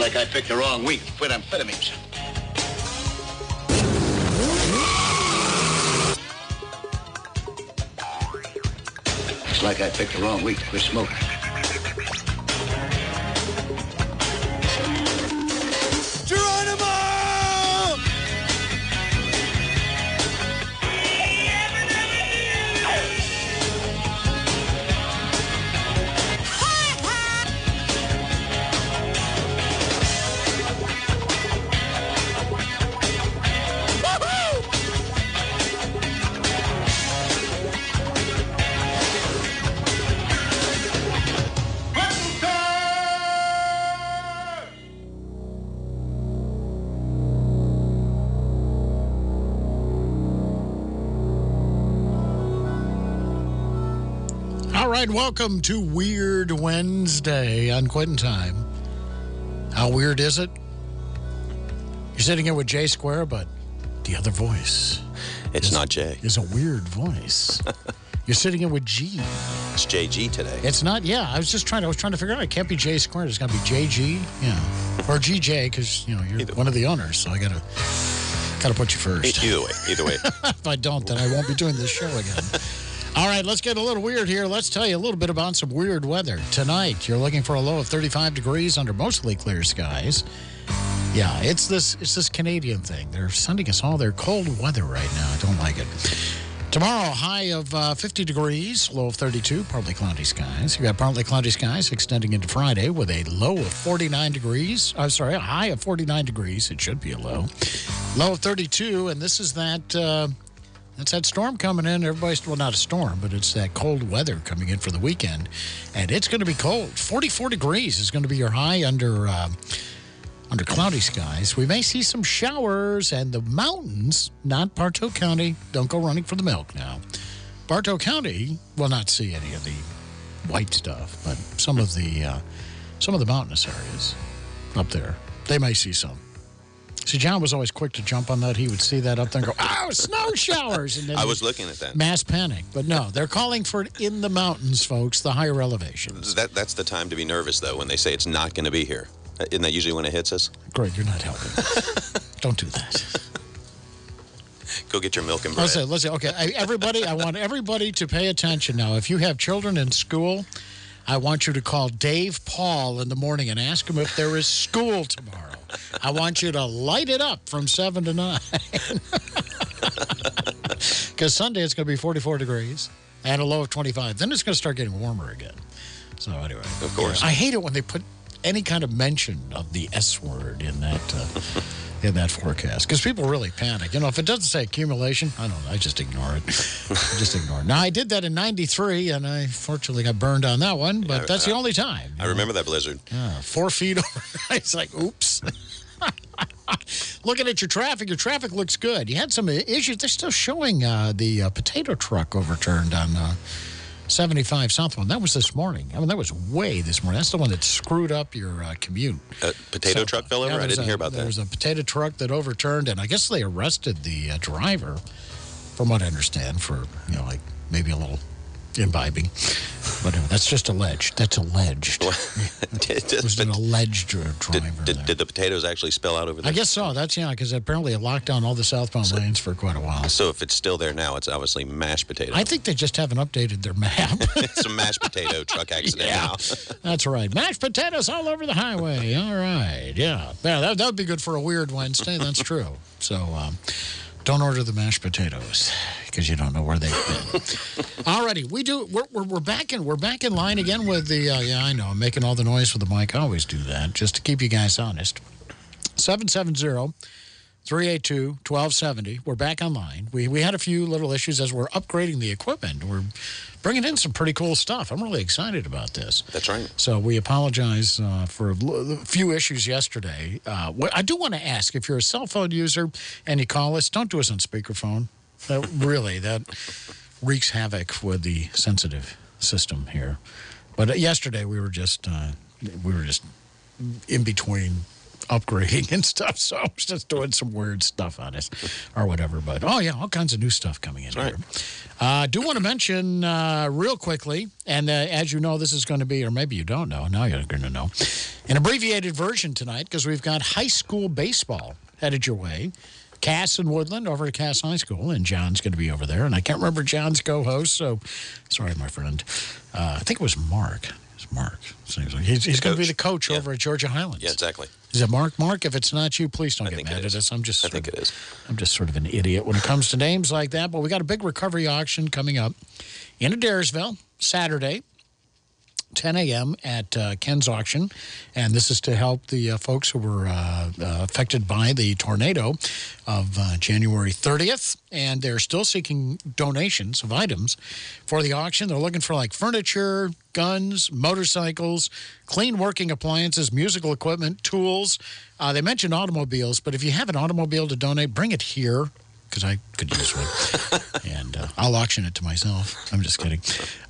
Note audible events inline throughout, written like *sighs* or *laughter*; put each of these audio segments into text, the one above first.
like I picked the wrong week to quit amphetamines. Looks like I picked the wrong week to quit smoking. Welcome to Weird Wednesday on Quitting Time. How weird is it? You're sitting here with J Square, but the other voice It's not Jay. is a weird voice. *laughs* You're sitting here with G. It's JG today. It's not, yeah, I was just trying, to, I was trying to figure out, it can't be J Square, it's got to be JG, yeah. Or GJ, because, you know, you're Either one of the owners, so I got to. Got to put you first. Either way, either way. *laughs* if I don't, then I won't be doing this show again. *laughs* Right, let's get a little weird here. Let's tell you a little bit about some weird weather. Tonight, you're looking for a low of 35 degrees under mostly clear skies. Yeah, it's this, it's this Canadian thing. They're sending us all their cold weather right now. I don't like it. Tomorrow, high of uh, 50 degrees, low of 32, partly cloudy skies. You got partly cloudy skies extending into Friday with a low of 49 degrees. I'm sorry, a high of 49 degrees. It should be a low. Low of 32, and this is that. Uh, that's that storm coming in. Everybody's, well, not a storm, but it's that cold weather coming in for the weekend. And it's going to be cold. 44 degrees is going to be your high under, uh, under cloudy skies. We may see some showers, and the mountains, not Bartow County, don't go running for the milk now. Bartow County will not see any of the white stuff, but some of the, uh, some of the mountainous areas up there, they may see some. See, John was always quick to jump on that. He would see that up there and go, oh, snow showers. And then I was looking at that. mass panic. But no, they're calling for it in the mountains, folks, the higher elevations. That, that's the time to be nervous, though, when they say it's not going to be here. Uh, Isn't that usually when it hits us? Greg, you're not helping. *laughs* Don't do that. Go get your milk and bread. Listen, listen. Okay, I- everybody, I want everybody to pay attention now. If you have children in school, I want you to call Dave Paul in the morning and ask him if there is school tomorrow. I want you to light it up from 7 to 9. *laughs* Because Sunday it's going to be 44 degrees and a low of 25. Then it's going to start getting warmer again. So, anyway. Of course. I hate it when they put any kind of mention of the S word in that. Uh, in that forecast because people really panic. You know, if it doesn't say accumulation, I don't know. I just ignore it. I *laughs* just ignore it. Now, I did that in 93 and I fortunately got burned on that one, but that's the only time. I remember that blizzard. Yeah, four feet *laughs* over. it's like, oops. *laughs* Looking at your traffic, your traffic looks good. You had some issues. They're still showing uh, the uh, potato truck overturned on uh, 75 Southbound. That was this morning. I mean, that was way this morning. That's the one that screwed up your uh, commute. A potato truck fell over? Yeah, I didn't a- hear about There that. There was a potato truck that overturned, and I guess they arrested the uh, driver, from what I understand, for, you know, like maybe a little imbibing. But that's just alleged. That's alleged. *laughs* did, It was an alleged dr- did, driver. did, did the potatoes actually spill out over there? I guess so. That's, yeah, because apparently it locked down all the southbound lanes for quite a while. So if it's still there now, it's obviously mashed potato. I think they just haven't updated their map. *laughs* it's a mashed potato truck *laughs* accident Yeah. now. That's right. Mashed potatoes all over the highway. All right. Yeah. Yeah, that, that would be good for a weird Wednesday. That's true. So um, don't order the mashed potatoes because you don't know where they've been. *laughs* all righty. We do, we're, we're, we're, back in, we're back in line again with the, uh, yeah, I know, I'm making all the noise with the mic. I always do that just to keep you guys honest. 770 382 1270. We're back online. We, we had a few little issues as we're upgrading the equipment. We're bringing in some pretty cool stuff. I'm really excited about this. That's right. So we apologize uh, for a few issues yesterday. Uh, I do want to ask if you're a cell phone user and you call us, don't do us on speakerphone. That, *laughs* really, that wreaks havoc with the sensitive system here. But yesterday we were just uh, we were just in between upgrading and stuff. So I was just doing some weird stuff on it or whatever. But oh, yeah, all kinds of new stuff coming in here. I uh, do want to mention uh, real quickly, and uh, as you know, this is going to be, or maybe you don't know, now you're going to know, an abbreviated version tonight because we've got high school baseball headed your way. Cass and Woodland over at Cass High School, and John's going to be over there. And I can't remember John's co host, so sorry, my friend. Uh, I think it was Mark. It's Mark. He's, he's going to be the coach over at Georgia Highlands. Yeah, exactly. Is it Mark? Mark, if it's not you, please don't I get mad at us. I'm just I think of, it is. I'm just sort of an idiot when it comes to names like that. But we got a big recovery auction coming up in Adairsville Saturday. 10 a.m. at uh, Ken's auction. And this is to help the uh, folks who were uh, affected by the tornado of January 30th. And they're still seeking donations of items for the auction. They're looking for like furniture, guns, motorcycles, clean working appliances, musical equipment, tools. they mentioned automobiles, but if you have an automobile to donate, bring it here because I could use one. *laughs* and uh, I'll auction it to myself. I'm just kidding.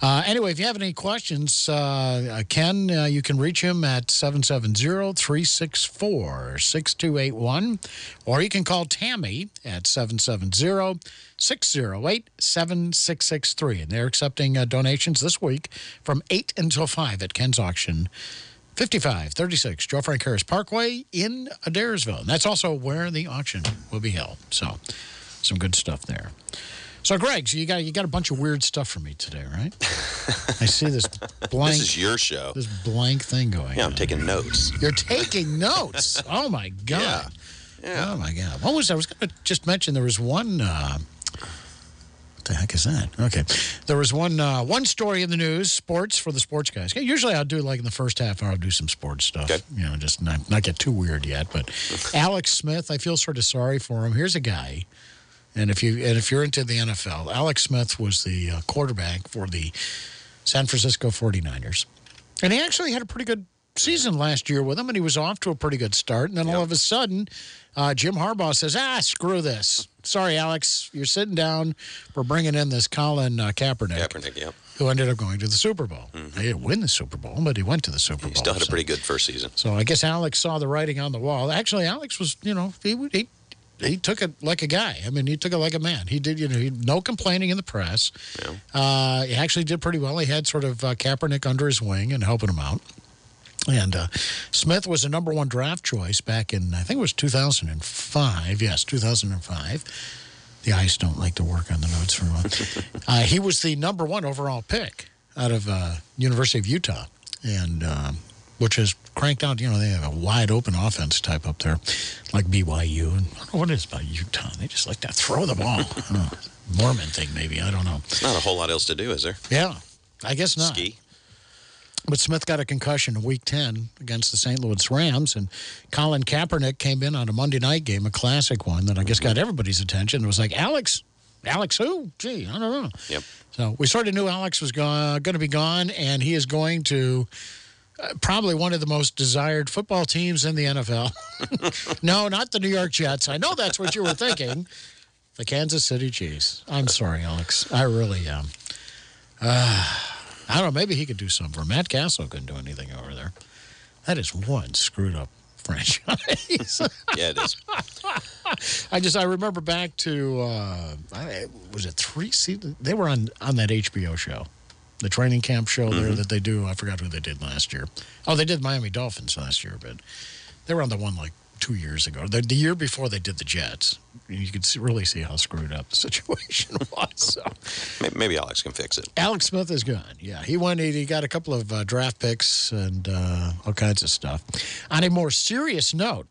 Uh, anyway, if you have any questions, uh, Ken, you can reach him at 770 364 6281, or you can call Tammy at 770 608 7663. And they're accepting donations this week from 8 until 5 at Ken's auction. 5536 Joe Frank Harris Parkway in Adairsville. And that's also where the auction will be held. So some good stuff there. So, Greg, so you got, you got a bunch of weird stuff for me today, right? I see this *laughs* blank. this is your show. This blank thing going Yeah, I'm taking notes. You're taking notes? *laughs* Oh, my God. Yeah. yeah. Oh, my God. What was I was going to just mention there was one. Uh, what the heck is that? Okay. There was one, uh, one story in the news, sports for the sports guys. Usually I'll do like in the first half hour, I'll do some sports stuff. Okay. You know, just not, not get too weird yet. But *laughs* Alex Smith, I feel sort of sorry for him. Here's a guy and if, you, and if you're into the NFL, Alex Smith was the uh, quarterback for the San Francisco 49ers. And he actually had a pretty good season last year with them, and he was off to a pretty good start. And then all of a sudden, uh, Jim Harbaugh says, ah, screw this. Sorry, Alex, you're sitting down. We're bringing in this Colin uh, Kaepernick. Kaepernick, yeah. Who ended up going to the Super Bowl. -hmm. He didn't win the Super Bowl, but he went to the Super Bowl. He still had a pretty good first season. So I guess Alex saw the writing on the wall. Actually, Alex was, you know, he, he he took it like a guy. I mean, he took it like a man. He did, you know, he, no complaining in the press. Uh, he actually did pretty well. He had sort of uh, Kaepernick under his wing and helping him out. And uh, Smith was a number one draft choice back in, I think it was 2005. Yes, 2005. The eyes don't like to work on the notes very well. *laughs* he was the number one overall pick out of University of Utah. And which has cranked out. You know, they have a wide open offense type up there, like BYU. And I don't know what it is about Utah. They just like to throw the ball. Mormon thing, maybe. I don't know. Not a whole lot else to do, is there? Yeah, I guess not. Ski. But Smith got a concussion in week 10 against the St. Louis Rams. And Colin Kaepernick came in on a Monday night game, a classic one that I guess got everybody's attention. It was like, Alex, Alex who? Gee, I don't know. Yep. So we sort of knew Alex was going to be gone, and he is going to probably one of the most desired football teams in the NFL. *laughs* no, not the New York Jets. I know that's what you were thinking. The Kansas City Chiefs. I'm sorry, Alex. I really am. Uh, I don't know. Maybe he could do something for Matt Cassel couldn't do anything over there. That is one screwed up *laughs* franchise. yeah, it is. I just I remember back to uh, I, was it three seasons? They were on on that HBO show the training camp show -hmm. there mm-hmm. that they do. I forgot who they did last year. Oh, they did Miami Dolphins last year, but they were on the one like two years ago. The, the year before they did the Jets. You could see, really see how screwed up the *laughs* situation was. So. Maybe Alex can fix it. Alex Smith is gone. Yeah, he went. He got a couple of uh, draft picks and uh, all kinds of stuff. On a more serious note,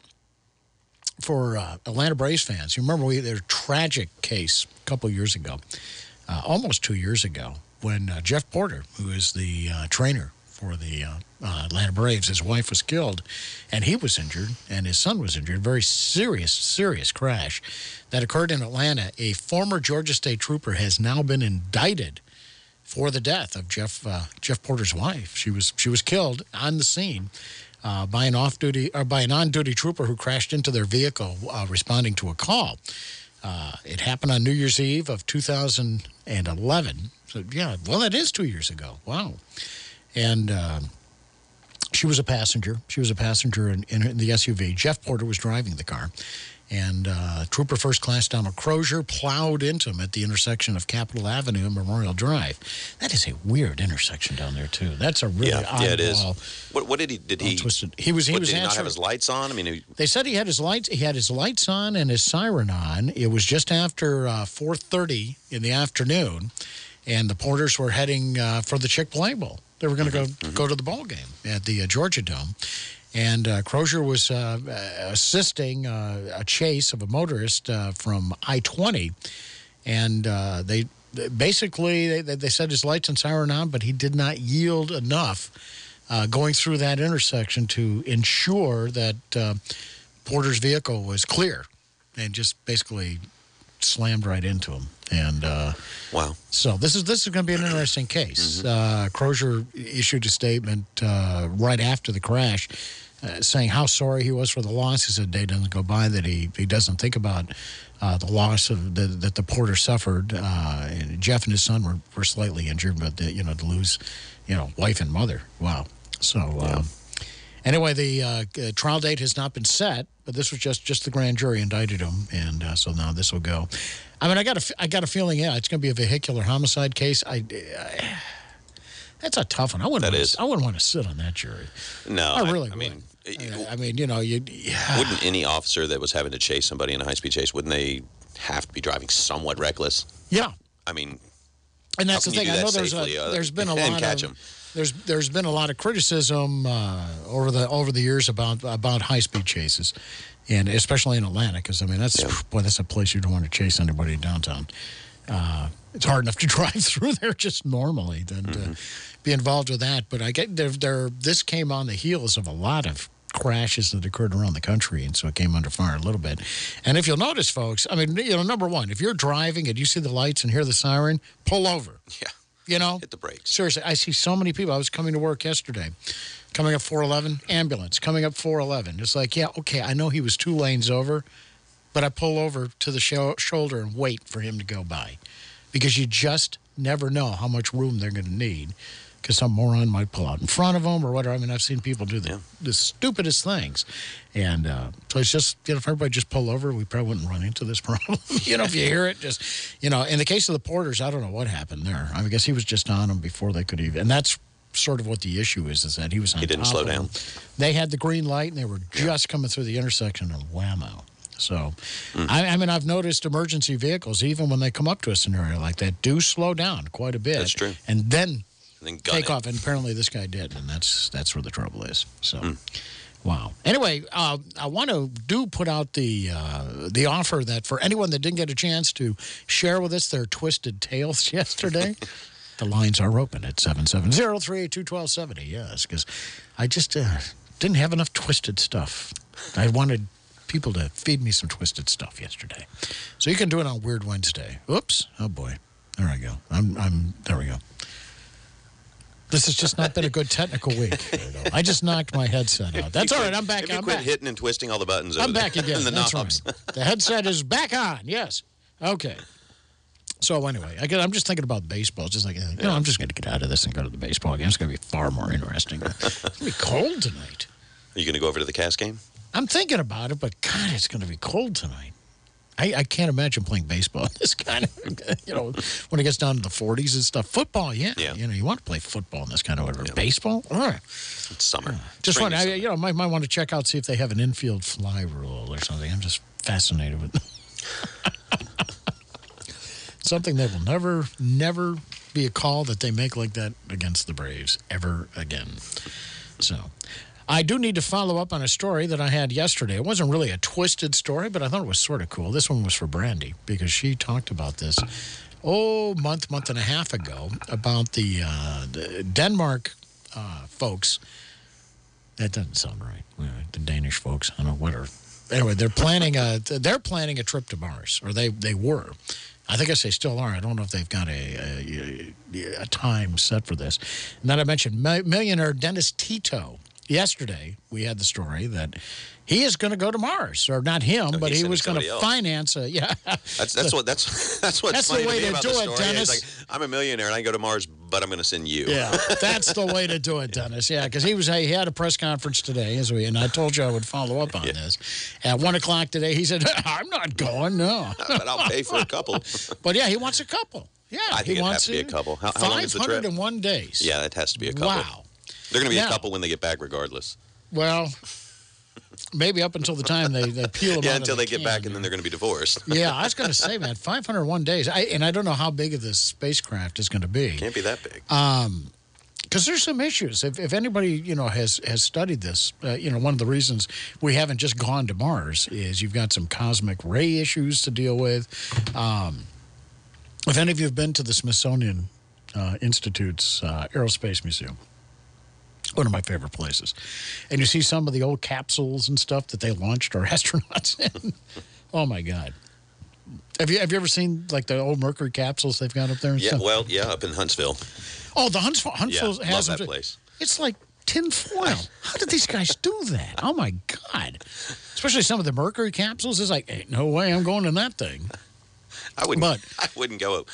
for uh, Atlanta Braves fans, you remember we had a tragic case a couple years ago, almost two years ago, when uh, Jeff Porter, who is the uh, trainer for the uh, Atlanta Braves, his wife was killed and he was injured and his son was injured. Very serious, serious crash that occurred in Atlanta. A former Georgia State trooper has now been indicted for the death of Jeff, Jeff Porter's wife. She was, she was killed on the scene. Uh, by an off duty or by an on duty trooper who crashed into their vehicle responding to a call. It happened on New Year's Eve of 2011. So, yeah, well, it is two years ago. Wow. And she was a passenger. She was a passenger in, in, the SUV. Jeff Porter was driving the car. And uh, Trooper First Class Donald Crozier plowed into him at the intersection of Capitol Avenue and Memorial Drive. That is a weird intersection down there, too. That's a really yeah, oddball. Yeah, it is. What, what did he, did he, twisted. He was, he what, was did he not have his lights on? I mean, he, they said he had his lights. He had his lights on and his siren on. It was just after uh, 4:30 in the afternoon, and the Porters were heading uh, for the Chick Fil A Bowl. They were going to go go to the ball game at the uh, Georgia Dome, and uh, Crozier was uh, assisting uh, a chase of a motorist uh, from I-20, and uh, they basically they, they said his lights and siren on, but he did not yield enough uh, going through that intersection to ensure that uh, Porter's vehicle was clear and just basically slammed right into him. And uh, wow. so this is, this is going to be an interesting case. Uh, Crozier issued a statement uh, right after the crash. Uh, saying how sorry he was for the loss. He said, a day doesn't go by that he, he doesn't think about uh, the loss of the, that the porter suffered. Uh, and Jeff and his son were, were slightly injured, but the, you know to lose, you know, wife and mother. Wow. So um, anyway, the uh, trial date has not been set, but this was just just the grand jury indicted him, and uh, so now this will go. I mean, I got a I got a feeling, yeah, it's going to be a vehicular homicide case. I. I that's a tough one. I wouldn't. That wanna, is. I wouldn't want to sit on that jury. No. I really I, mean, would. I mean, you know, you. Yeah. wouldn't any officer that was having to chase somebody in a high speed chase, wouldn't they have to be driving somewhat reckless? Yeah, I mean, and that's the you thing. I know there's safely, a, uh, there's been a and lot catch of 'em? there's there's been a lot of criticism uh, over the over the years about about high speed chases, and especially in Atlanta, because I mean that's boy that's a place you don't want to chase anybody downtown. Uh, it's hard enough to *laughs* drive through there just normally than to be involved with that. But I get there. There this came on the heels of a lot of crashes that occurred around the country, and so it came under fire a little bit. And if you'll notice, folks, I mean, you know, number one, if you're driving and you see the lights and hear the siren, pull over. yeah, You know, hit the brakes. Seriously, I see so many people. I was coming to work yesterday, coming up 411, ambulance, coming up 411. It's like, yeah, okay, I know he was two lanes over, but I pull over to the sho shoulder and wait for him to go by because you just never know how much room they're going to need because some moron might pull out in front of them or whatever. I mean, I've seen people do the, the stupidest things. And uh, so it's just, you know, if everybody just pull over, we probably wouldn't run into this *laughs* problem. you know, if you hear it, just, you know, in the case of the Porters, I don't know what happened there. I, mean, I guess he was just on them before they could even, and that's sort of what the issue is, is that he was on He didn't slow down. They had the green light and they were just coming through the intersection and whammo. So, I, I mean, I've noticed emergency vehicles, even when they come up to a scenario like that, do slow down quite a bit. That's true. And then And then gun take it. off. And apparently, this guy did, and that's that's where the trouble is. So, wow. Anyway, uh, I want to do put out the uh, the offer that for anyone that didn't get a chance to share with us their twisted tales *laughs* yesterday. *laughs* The lines are open at 770 382 1270. Yes, because I just uh, didn't have enough twisted stuff. I wanted people to feed me some twisted stuff yesterday. So you can do it on Weird Wednesday. Oops. Oh, boy. There I go. I'm, I'm, there we go. This has just not been a good technical week. *laughs* I just knocked my headset out. That's all right. I'm back. If you I'm quit back. hitting and twisting all the buttons I'm there back *laughs* again. the That's knobs. right. *laughs* The headset is back on. Yes. Okay. So anyway, I I'm just thinking about baseball. Just like, you know, I'm just going to get out of this and go to the baseball game. It's going to be far more interesting. it's going to be cold tonight. Are you going to go over to the Cass game? I'm thinking about it, but God, it's going to be cold tonight. I, I can't imagine playing baseball in this kind of, *laughs* you know, when it gets down to the 40s and stuff. Football, yeah. Yeah. You know, you want to play football in this kind of weather. Baseball? Ugh. It's summer. Just want, I, you know, might, might want to check out, see if they have an infield fly rule or something. I'm just fascinated with *laughs* something that will never, never be a call that they make like that against the Braves ever again. So, I do need to follow up on a story that I had yesterday. It wasn't really a twisted story, but I thought it was sort of cool. This one was for Brandy because she talked about this, oh, month, month and a half ago about the, uh, the Denmark uh, folks. That doesn't sound right. The Danish folks, I don't know what are. Anyway, they're planning a they're planning a trip to Mars, or they they were. I think I say still are. I don't know if they've got a, a, a time set for this. And then I mentioned millionaire Dennis Tito. Yesterday, we had the story that he is going to go to Mars, or not him, but he was going to finance a yeah. That's that's what that's *laughs* that's what's That's the way to to do it, Dennis. like I'm a millionaire and I go to Mars, but I'm going to send you. Yeah, *laughs* that's the way to do it, Dennis. Yeah, because he was he had a press conference today, as we and I told you I would follow up on this. At one o'clock today, he said, *laughs* "I'm not going, no." but I'll pay for a couple. but yeah, he wants a couple. Yeah, I think he it wants has to be a couple. How, how long is the trip? 501 days. Yeah, it has to be a couple. Wow. They're going to be Now- a couple when they get back, regardless. Well, maybe up until the time they, they peel them *laughs* Yeah, until they the get back, and then they're going to be divorced. yeah, I was going *laughs* to say, man, 501 days. I, and I don't know how big of this spacecraft is going to be. Can't be that big. Um, because there's some issues. If, if anybody you know has has studied this, uh, you know one of the reasons we haven't just gone to Mars is you've got some cosmic ray issues to deal with. Um, if any of you have been to the Smithsonian uh, Institute's uh, Aerospace Museum, one of my favorite places, and you see some of the old capsules and stuff that they launched our *laughs* astronauts in. oh my God! Have you have you ever seen like the old Mercury capsules they've got up there? And yeah, stuff? well, yeah, up in Huntsville. Oh, the Huntsville, Huntsville yeah, has love that place. It's like tinfoil. How did these guys do that? Oh my God. Especially some of the mercury capsules. It's like, ain't no way I'm going in that thing. I wouldn't. But- *laughs* I wouldn't go.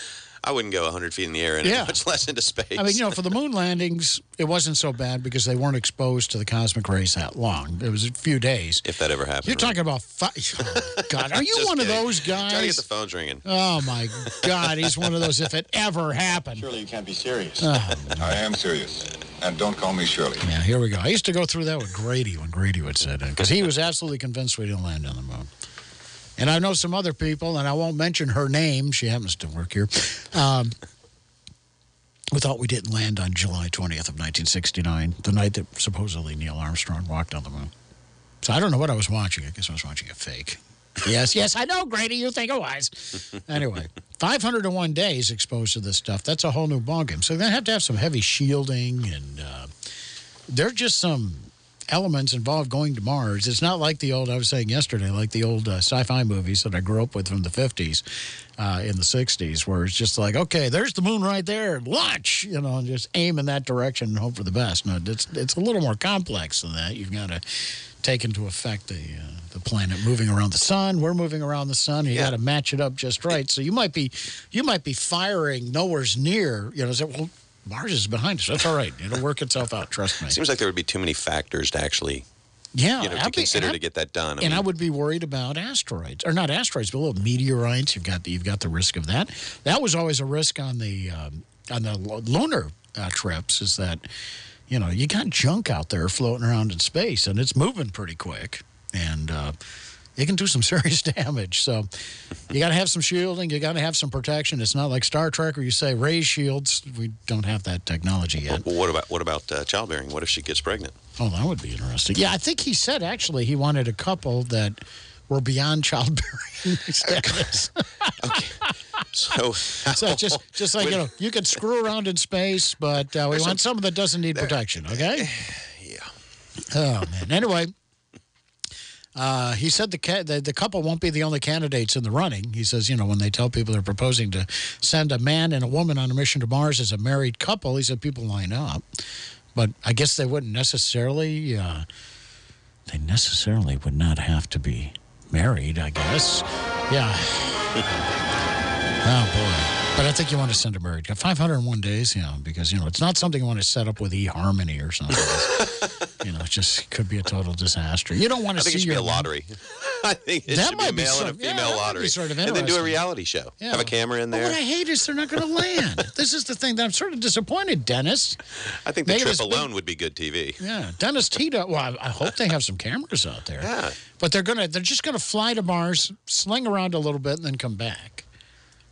I wouldn't go 100 feet in the air, and Yeah. much *laughs* less into space. I mean, you know, for the moon landings, it wasn't so bad because they weren't exposed to the cosmic rays that long. It was a few days. if that ever happened. You're right? talking about five. *laughs* Oh, God, are *laughs* you one kidding. of those guys? Trying to get the phones ringing. oh my God, he's one of those. If it ever happened. Surely you can't be serious. Oh, I am serious. And don't call me Shirley. Yeah, here we go. I used to go through that with Grady when Grady would say in because he was absolutely convinced we didn't land on the moon. And I know some other people, and I won't mention her name. She happens to work here. Um, we thought we didn't land on July 20th of 1969, the night that supposedly Neil Armstrong walked on the moon. So I don't know what I was watching. I guess I was watching a fake. Yes, yes, I know, Grady. You think it was. Anyway, 501 days exposed to this stuff. That's a whole new ballgame. So they have to have some heavy shielding, and uh, there are just some elements involved going to Mars. It's not like the old, I was saying yesterday, like the old uh, sci fi movies that I grew up with from the 50s, uh, in the 60s, where it's just like, okay, there's the moon right there, launch, you know, and just aim in that direction and hope for the best. No, it's, it's a little more complex than that. You've got to take into effect the, uh, the planet moving around the sun. We're moving around the sun. You Yeah. got to match it up just right. So you might be, you might be firing nowhere's near, you know, say, well, Mars is behind us. That's all right. It'll work itself out. Trust me. Seems like there would be too many factors to actually, Yeah, you know, to be- consider to get that done. I and I would be worried about asteroids, or not asteroids, but little meteorites. You've got the, you've got the risk of that. That was always a risk on the um, on the lu- lunar uh, trips. Is that you know you got junk out there floating around in space, and it's moving pretty quick, and uh, it can do some *laughs* serious damage. So you got to have some shielding. You got to have some protection. It's not like Star Trek where you say raise shields. We don't have that technology yet. well, what about what about uh, childbearing? What if she gets pregnant? Oh, that would be interesting. Yeah, I think he said actually he wanted a couple that were beyond *laughs* childbearing *laughs* status. So, so just, just like, you know, you could screw around in space, but uh, we want someone that doesn't need protection, okay? *sighs* yeah. Oh, man. Anyway, uh, he said the, the, the couple won't be the only candidates in the running. He says, you know, when they tell people they're proposing to send a man and a woman on a mission to Mars as a married couple, he said people line up. But I guess they wouldn't necessarily, uh, they necessarily would not have to be married, I guess. Yeah. *laughs* oh, boy. But I think you want to send a married couple. 501 days, you know, because, you know, it's not something you want to set up with eHarmony or something. *laughs* you know, it just could be a total disaster. You don't want to see it should be your a lottery. *laughs* *laughs* I think it That should be might a be male sort- and a female be lottery. sort of and then do a reality show. Yeah. Have a camera in But there. what I hate is they're not going to land. this is the thing that I'm sort of disappointed, Dennis. I think the Maybe trip alone would be good TV. Yeah, Dennis Tito. Well, I, I hope they have some cameras out there. Yeah. But they're gonna, they're just gonna fly to Mars, sling around a little bit, and then come back.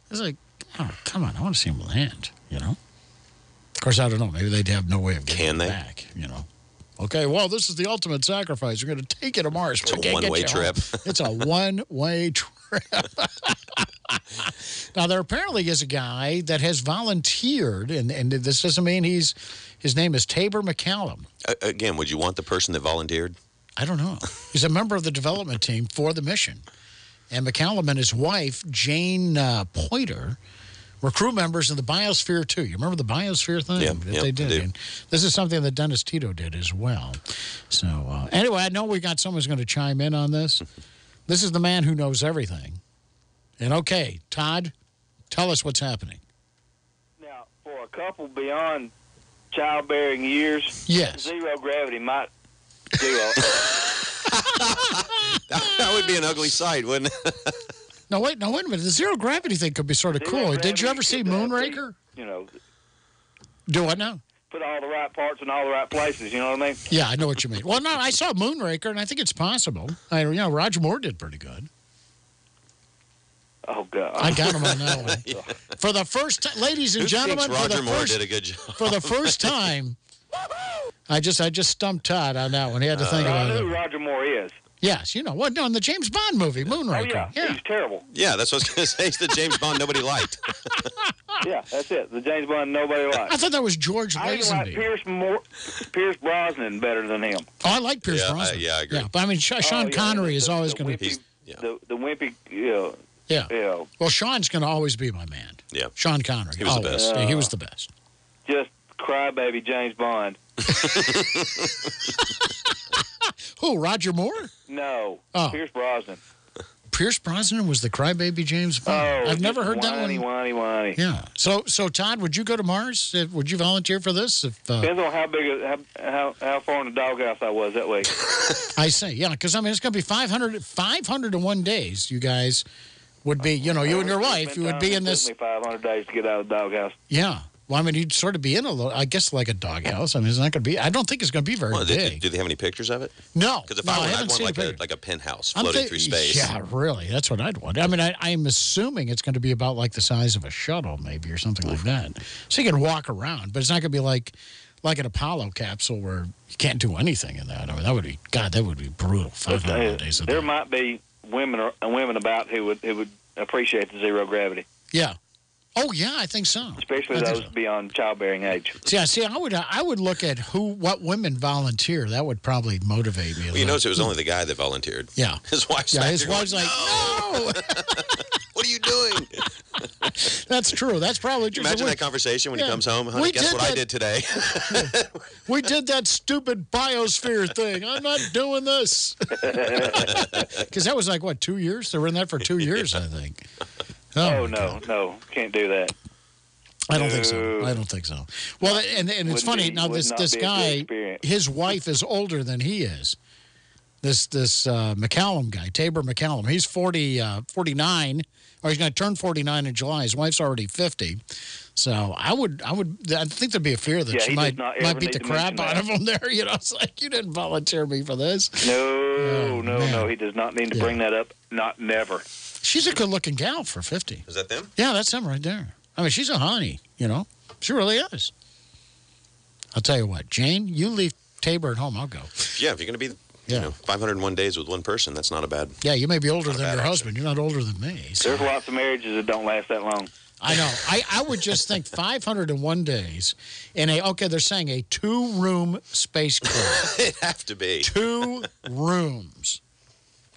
It's like, oh, come on, I want to see them land. You know. Of course, I don't know. Maybe they'd have no way of getting Can they? back. You know. Okay, well, this is the ultimate sacrifice. We're going to take you to Mars. It's a get one-way trip. *laughs* It's a one-way trip. *laughs* now, there apparently is a guy that has volunteered, and, and this doesn't mean he's. His name is Taber MacCallum. Uh, again, would you want the person that volunteered? I don't know. He's a member of the development team for the mission. And MacCallum and his wife, Jane uh, Poynter, were crew members in the Biosphere 2. You remember the Biosphere thing? Yeah, that yeah, they did. And this is something that Dennis Tito did as well. So, uh, anyway, I know we got someone who's going to chime in on this. *laughs* This is the man who knows everything. And okay, Todd, tell us what's happening. Now, for a couple beyond childbearing years, Yes. zero gravity might do *laughs* a, that would be an ugly sight, wouldn't it? *laughs* No, wait, no, wait a minute. The zero gravity thing could be sort of Zero cool. Did you ever see could, uh, Moonraker? you know, Do what now? put all the right parts in all the right places. You know what I mean? Yeah, I know what you mean. Well, no, I saw Moonraker, and I think it's possible. I, you know, Roger Moore did pretty good. Oh God. I got him on that *laughs* one. For the first time, ladies and Who thinks gentlemen, for Roger the, Moore first, did a good job? for the first *laughs* time, I just I just stumped Todd on that one. He had to think I about know it. who Roger Moore is. Yes, you know what? No, in the James Bond movie, oh, Moonraker. Oh Moonraker. yeah, he's terrible. Yeah, that's what I was going to say. He's the James Bond nobody liked. *laughs* Yeah, that's it. The James Bond nobody liked. I thought that was George I even like Pierce Moore, Pierce Brosnan better than him. Oh, I like Pierce Yeah, I- Brosnan. yeah, I agree. Yeah, but I mean, oh, Sean Oh, yeah, Connery the- is always going to. be. Yeah. The the wimpy, yeah, Yeah. yeah, Well, Sean's going to always be my man. Yeah. Sean Connery. He was the always. best. Yeah, he was the best. just crybaby James Bond. *laughs* *laughs* Who? Roger Moore? No, Oh. Pierce Brosnan. Pierce Brosnan was the crybaby James Oh, Bond. I've never heard that whiny, one. Whiny, whiny, Yeah. So, so Todd, would you go to Mars? If- Would you volunteer for this? If uh, Depends on how big, a, how, how how far in the doghouse I was that week. *laughs* I say, yeah, because I mean, it's going to be 500, 501 days. You guys would be, you know, you and your wife, you would be in this. Me 500 days to get out of the doghouse. Yeah. Well, I mean, you'd sort of be in a little, I guess, like a doghouse. I mean, it's not going to be. I don't think it's going to be very Well, big. do they have any pictures of it? no, Because if no, I I went, I'd want like a a, like a penthouse I'm floating thi- through space. Yeah, really. That's what I'd want. I mean, I, I'm assuming it's going to be about like the size of a shuttle, maybe, or something like that. So you can walk around, but it's not going to be like like an Apollo capsule where you can't do anything in that. I mean, that would be God. That would be brutal. But, 500 uh, days. of there that. might be women or, uh, women about who would who would appreciate the zero gravity, Yeah. Oh yeah, I think so. especially I think those so. beyond childbearing age. See, I see. I would I would look at who what women volunteer. That would probably motivate me. A Well, you little. notice it was only the guy that volunteered. Yeah. *laughs* His wife's Yeah, his there going, wife's like, no, *laughs* *laughs* what are you doing? that's true. That's probably true. So Imagine we, that conversation when Yeah. he comes home. Honey, We guess did what I that- did today? we did that stupid biosphere thing. I'm not doing this. Because that was like, what, two years? They were in that for two years, I think. Oh, my no, God. no, can't do that. I don't think so. I don't think so. Well, and, and it's Wouldn't funny. be- now, this, this be a good guy, his wife is older than he is. This this uh, MacCallum guy, Taber MacCallum, he's 40, uh, 49, or he's going to turn 49 in July. His wife's already 50. So I would, I would, I think there'd be a fear that Yeah, she might, might beat the crap out of him there. *laughs* You know, it's like, you didn't volunteer me for this. No, Oh, no, man. no. He does not need to Yeah. bring that up. Not never. She's a good looking gal for 50. Is that them? Yeah, that's him right there. I mean, she's a honey, you know? She really is. I'll tell you what, Jane, you leave Taber at home, I'll go. Yeah, if you're going to be, Yeah. you know, 501 days with one person, that's not a bad. Yeah, you may be older than bad your option. husband. You're not older than me. so- There's lots of marriages that don't last that long. I know. I, I would just think *laughs* 501 days in a, okay, they're saying a two room spacecraft. *laughs* It'd have to be. two rooms.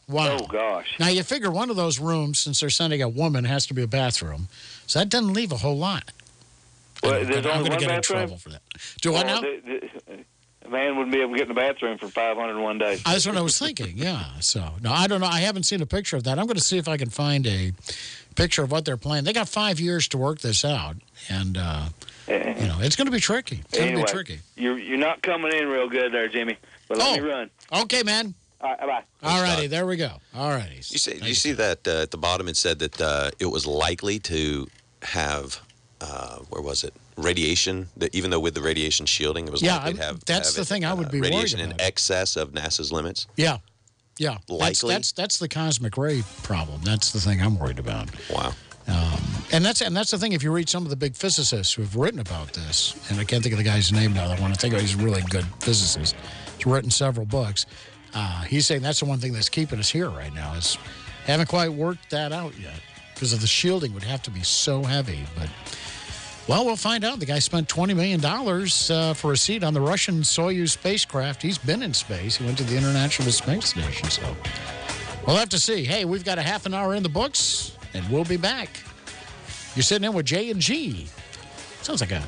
Wow. Oh gosh. Now, you figure one of those rooms, since they're sending a woman, has to be a bathroom. So that doesn't leave a whole lot. Well, I'm there's I'm only going to one get in bathroom? trouble for that. Do what now? Well, the- the- A man wouldn't be able to get in the bathroom for 501 days. That's what I was thinking. *laughs* Yeah. So no, I don't know. I haven't seen a picture of that. I'm going to see if I can find a picture of what they're planning. They got five years to work this out, and uh, you know it's going to be tricky. It's going to be tricky. You're you're not coming in real good there, Jimmy. But let Oh. me run. Okay, man. All right, bye. All righty, there we go. All righty. You see, you see that uh, at the bottom it said that uh, it was likely to have, uh, where was it? Radiation, that even though with the radiation shielding, it was Yeah, likely to have. that's have the it, thing I would uh, be worried Radiation in excess of NASA's limits. Yeah, yeah. That's, Likely. that's that's the cosmic ray problem. That's the thing I'm worried about. Wow. And that's and that's the thing. If you read some of the big physicists who have written about this, and I can't think of the guy's name now. I want to think of. He's a really good physicist. He's written several books. Uh, he's saying that's the one thing that's keeping us here right now. Is haven't quite worked that out yet because of the shielding would have to be so heavy. But well, we'll find out. The guy spent twenty million dollars uh, for a seat on the Russian Soyuz spacecraft. He's been in space. He went to the International Space Station. So we'll have to see. Hey, we've got a half an hour in the books, and we'll be back. You're sitting in with J and G. Sounds like a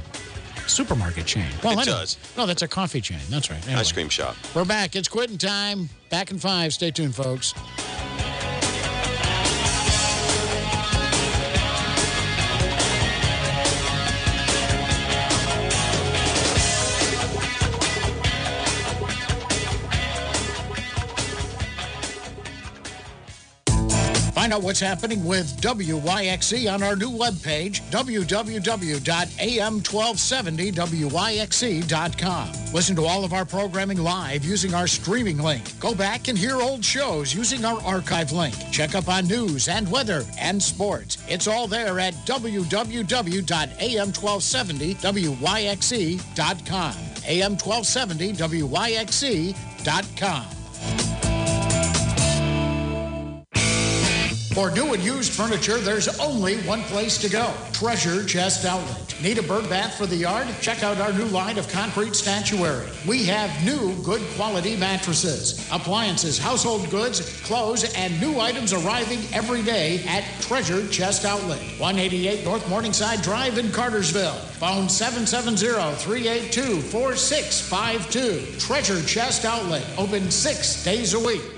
supermarket chain. Well, It does. No, that's a coffee chain. That's right. Anyway, Ice cream shop. We're back. It's quitting time. Back in five. Stay tuned, folks. Find out what's happening with WYXC on our new webpage, www.am1270wyxc.com. Listen to all of our programming live using our streaming link. Go back and hear old shows using our archive link. Check up on news and weather and sports. It's all there at www.am1270wyxc.com. AM1270wyxc.com. For new and used furniture, there's only one place to go Treasure Chest Outlet. Need a bird bath for the yard? Check out our new line of concrete statuary. We have new, good quality mattresses, appliances, household goods, clothes, and new items arriving every day at Treasure Chest Outlet. 188 North Morningside Drive in Cartersville. Phone 770 382 4652. Treasure Chest Outlet. Open six days a week.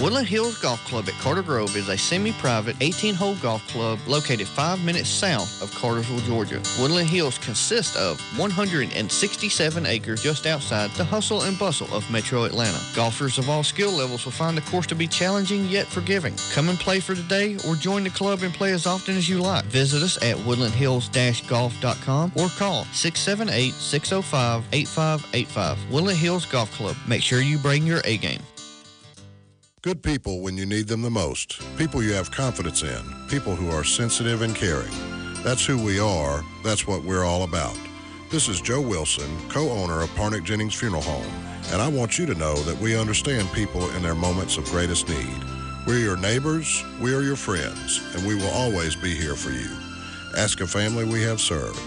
Woodland Hills Golf Club at Carter Grove is a semi-private 18-hole golf club located five minutes south of Cartersville, Georgia. Woodland Hills consists of 167 acres just outside the hustle and bustle of metro Atlanta. Golfers of all skill levels will find the course to be challenging yet forgiving. Come and play for the day or join the club and play as often as you like. Visit us at woodlandhills-golf.com or call 678-605-8585. Woodland Hills Golf Club. Make sure you bring your A game. Good people when you need them the most. People you have confidence in. People who are sensitive and caring. That's who we are. That's what we're all about. This is Joe Wilson, co-owner of Parnick Jennings Funeral Home, and I want you to know that we understand people in their moments of greatest need. We're your neighbors, we are your friends, and we will always be here for you. Ask a family we have served.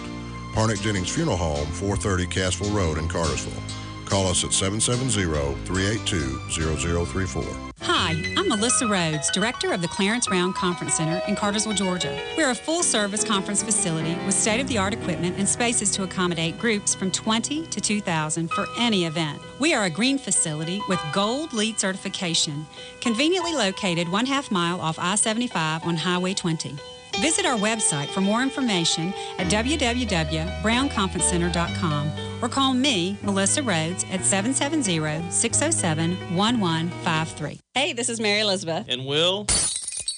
Parnick Jennings Funeral Home, 430 Castle Road in Cartersville. Call us at 770-382-0034. Hi, I'm Melissa Rhodes, Director of the Clarence Brown Conference Center in Cartersville, Georgia. We're a full service conference facility with state of the art equipment and spaces to accommodate groups from 20 to 2,000 for any event. We are a green facility with gold LEED certification, conveniently located one half mile off I 75 on Highway 20. Visit our website for more information at www.brownconferencecenter.com or call me, Melissa Rhodes, at 770-607-1153. Hey, this is Mary Elizabeth. And Will?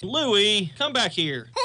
Louie, come back here. *laughs*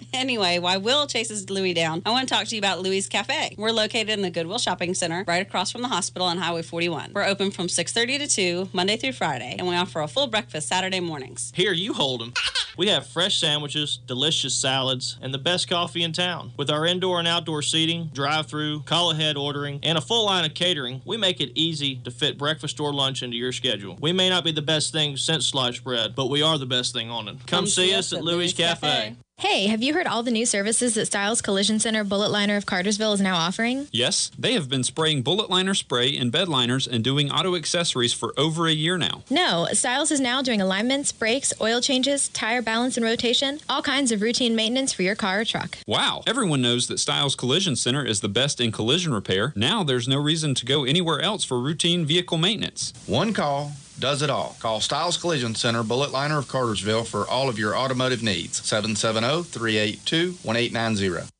*laughs* Anyway, while Will chases Louie down, I want to talk to you about Louie's Cafe. We're located in the Goodwill Shopping Center, right across from the hospital on Highway 41. We're open from 6:30 to 2 Monday through Friday, and we offer a full breakfast Saturday mornings. Here, you hold him. We have fresh sandwiches, delicious salads, and the best coffee in town. With our indoor and outdoor seating, drive-through, call ahead ordering, and a full line of catering, we make it easy to fit breakfast or lunch into your schedule. We may not be the best thing since sliced bread, but we are the best thing on it. Come, Come see us at Louie's Cafe. Hey, have you heard all the new services that Styles Collision Center Bullet Liner of Cartersville is now offering? Yes, they have been spraying bullet liner spray in bed liners and doing auto accessories for over a year now. No, Styles is now doing alignments, brakes, oil changes, tire balance and rotation, all kinds of routine maintenance for your car or truck. Wow, everyone knows that Styles Collision Center is the best in collision repair. Now there's no reason to go anywhere else for routine vehicle maintenance. One call does it all. Call Styles Collision Center, Bullet Liner of Cartersville for all of your automotive needs. 770 382 1890.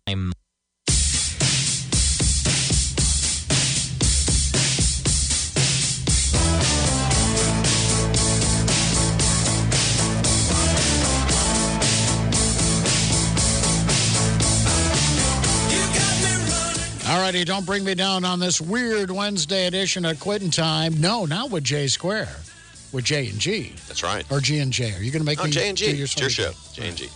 I'm All righty, don't bring me down on this weird Wednesday edition of Quitting Time. No, not with J Square, with J and G. That's right. Or G and J. Are you going to make Oh, me J and G. do your It's your show. J and G.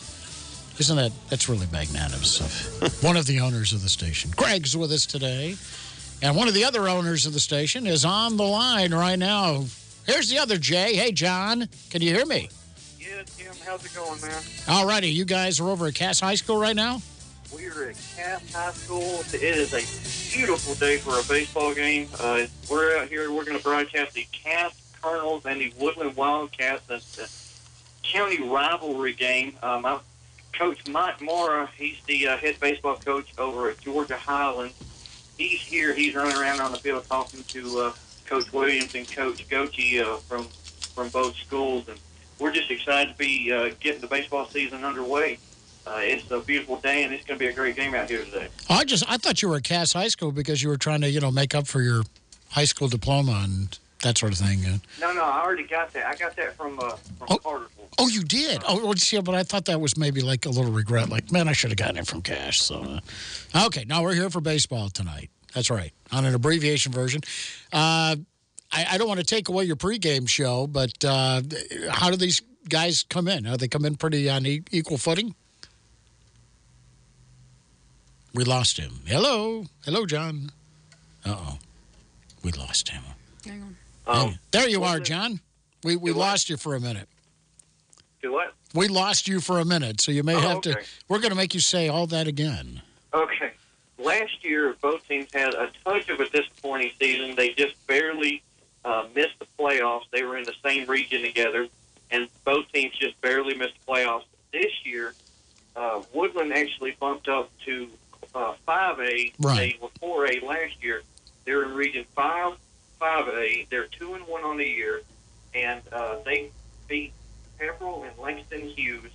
Isn't that that's really magnanimous of one of the owners of the station? Greg's with us today, and one of the other owners of the station is on the line right now. Here's the other Jay. Hey, John, can you hear me? Yeah, Tim, how's it going, man? All righty, you guys are over at Cass High School right now. We're at Cass High School. It is a beautiful day for a baseball game. Uh, we're out here. We're going to broadcast the Cass Colonels and the Woodland Wildcats. That's the county rivalry game. Um, I'm Coach Mike Mora. He's the uh, head baseball coach over at Georgia Highlands. He's here. He's running around on the field talking to uh, Coach Williams and Coach Gochi uh, from from both schools, and we're just excited to be uh, getting the baseball season underway. Uh, it's a beautiful day, and it's going to be a great game out here today. I just I thought you were at Cass High School because you were trying to you know make up for your high school diploma and that sort of thing. No, no, I already got that. I got that from uh, from Cartersville. Oh, you did? Oh, well, see, but I thought that was maybe like a little regret. Like, man, I should have gotten it from Cass. So, uh, okay, now we're here for baseball tonight. That's right, on an abbreviation version. Uh, I, I don't want to take away your pregame show, but uh, how do these guys come in? How they come in pretty on e- equal footing? We lost him. Hello. Hello, John. Uh oh. We lost him. Hang on. Um, there you are. John. We, we lost you for a minute. Do what? We lost you for a minute, so you may Oh, have to. We're going to make you say all that again. Okay. Last year, both teams had a touch of a disappointing season. They just barely uh, missed the playoffs. They were in the same region together, and both teams just barely missed the playoffs. This year, uh, Woodland actually bumped up to uh, 5A. Right. They were 4A last year. They're in Region 5, 5A. They're 2 and 1 on the year, and uh, they beat Pepperell and Langston Hughes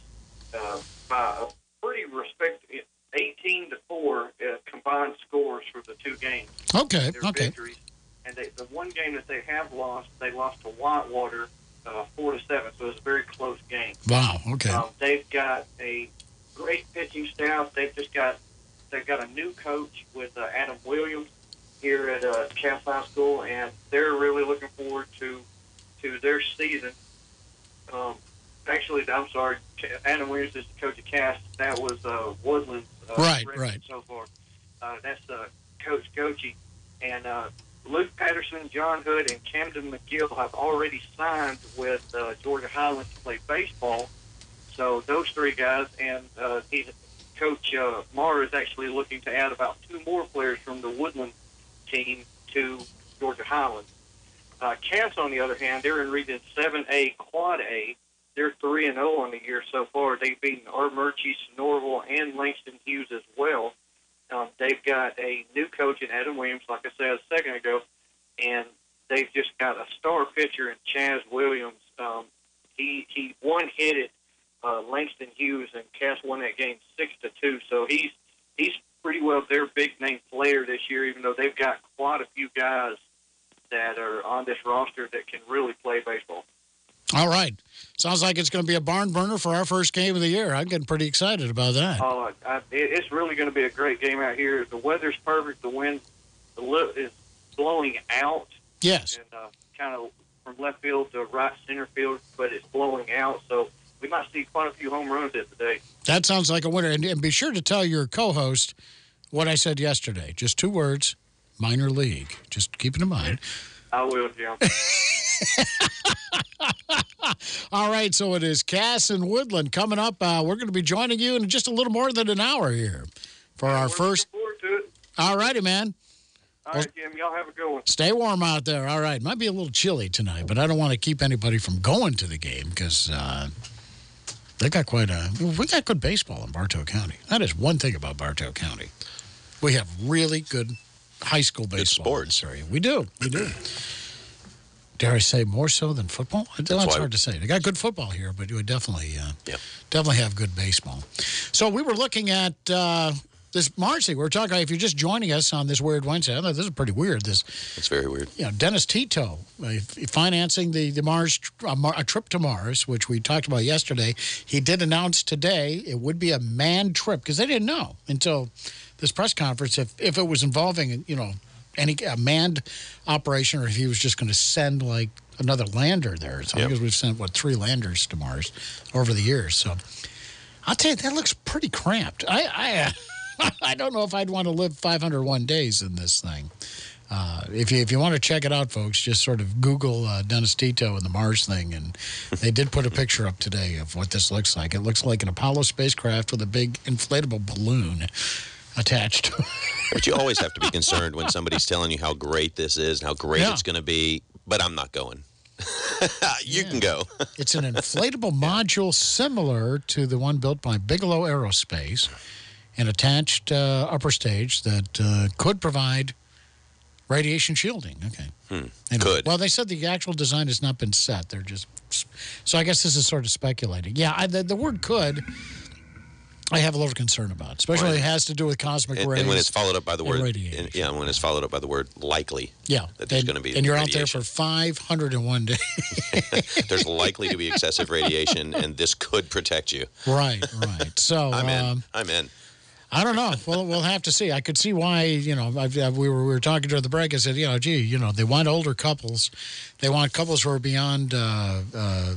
uh, by a pretty respect 18 to 4 uh, combined scores for the two games. Okay, Their okay. victories. And they, the one game that they have lost, they lost to Whitewater uh, 4 to 7, so it was a very close game. Wow, okay. Um, they've got a great pitching staff. They've just got they've got a new coach with uh, Adam Williams here at uh, Cass High School, and they're really looking forward to to their season. Um, actually, I'm sorry, Adam Williams is the coach of Cass. That was uh, Woodland's uh, Right, right. so far. Uh, that's uh, Coach Gochi and uh, Luke Patterson, John Hood, and Camden McGill have already signed with uh, Georgia Highlands to play baseball. So those three guys, and uh, he's, Coach uh, Mara is actually looking to add about two more players from the Woodland team to Georgia Highlands. Uh, Cass, on the other hand, they're in Region 7A Quad A. They're 3 and 0 on the year so far. They've beaten Armuchee, Norval, and Langston Hughes as well. Um, they've got a new coach in Adam Williams, like I said a second ago, and they've just got a star pitcher in Chaz Williams. Um, he he one hit it uh, Langston Hughes, and Cass won that game six to two. So he's he's pretty well their big name player this year, even though they've got quite a few guys that are on this roster that can really play baseball. All right. Sounds like it's going to be a barn burner for our first game of the year. I'm getting pretty excited about that. Oh, I, it's really going to be a great game out here. The weather's perfect. The wind is blowing out. Yes. And uh, kind of from left field to right center field, but it's blowing out. So we might see quite a few home runs at the day. That sounds like a winner. And, and be sure to tell your co host what I said yesterday. Just two words minor league. Just keep it in mind. I will, Jim. *laughs* All right, so it is Cass and Woodland coming up. Uh, we're going to be joining you in just a little more than an hour here for our first. Forward to it. All righty, man. All right, Jim. Y'all have a good one. Stay warm out there. All right. Might be a little chilly tonight, but I don't want to keep anybody from going to the game because uh, they got quite a. We got good baseball in Bartow County. That is one thing about Bartow County. We have really good high school baseball this area. We do. We do. Dare I say more so than football? That's why- hard to say. They got good football here, but you would definitely, uh, definitely have good baseball. So we were looking at uh, this Marcy. we're talking. If you're just joining us on this weird Wednesday, I thought this is pretty weird. This It's very weird. you know, Dennis Tito uh, financing the, the Mars, uh, Mar- a trip to Mars, which we talked about yesterday. He did announce today it would be a manned trip because they didn't know until this press conference if, if it was involving, you know, any a manned operation or if he was just going to send like another lander there. So because we've sent what three landers to Mars over the years. So I'll tell you that looks pretty cramped. I I, *laughs* *laughs* I don't know if I'd want to live 501 days in this thing. Uh, if, you, if you want to check it out, folks, just sort of Google uh, Dennis Tito and the Mars thing. And they did put a picture up today of what this looks like. It looks like an Apollo spacecraft with a big inflatable balloon attached. But you always have to be concerned when somebody's telling you how great this is and how great Yeah. it's going to be. But I'm not going. *laughs* you can go. It's an inflatable module similar to the one built by Bigelow Aerospace, an attached uh, upper stage that uh, could provide radiation shielding. Okay. Hmm. Anyway, Could. Well, they said the actual design has not been set. They're just. So I guess this is sort of speculating. Yeah, I, the, the word could, I have a little concern about, especially when it has to do with cosmic And, rays. and when it's followed up by the word, radiation. and, yeah, when it's followed up by the word likely, Yeah. that there's and, going to be and you're out there for 501 days. *laughs* there's likely to be excessive radiation, and this could protect you. right, right. *laughs* So I'm in. um, I'm in. I don't know. Well, we'll have to see. I could see why, you know, I've, i we, were, we were talking during the break. I said, you know, gee, you know, they want older couples. They want couples who are beyond, uh, uh,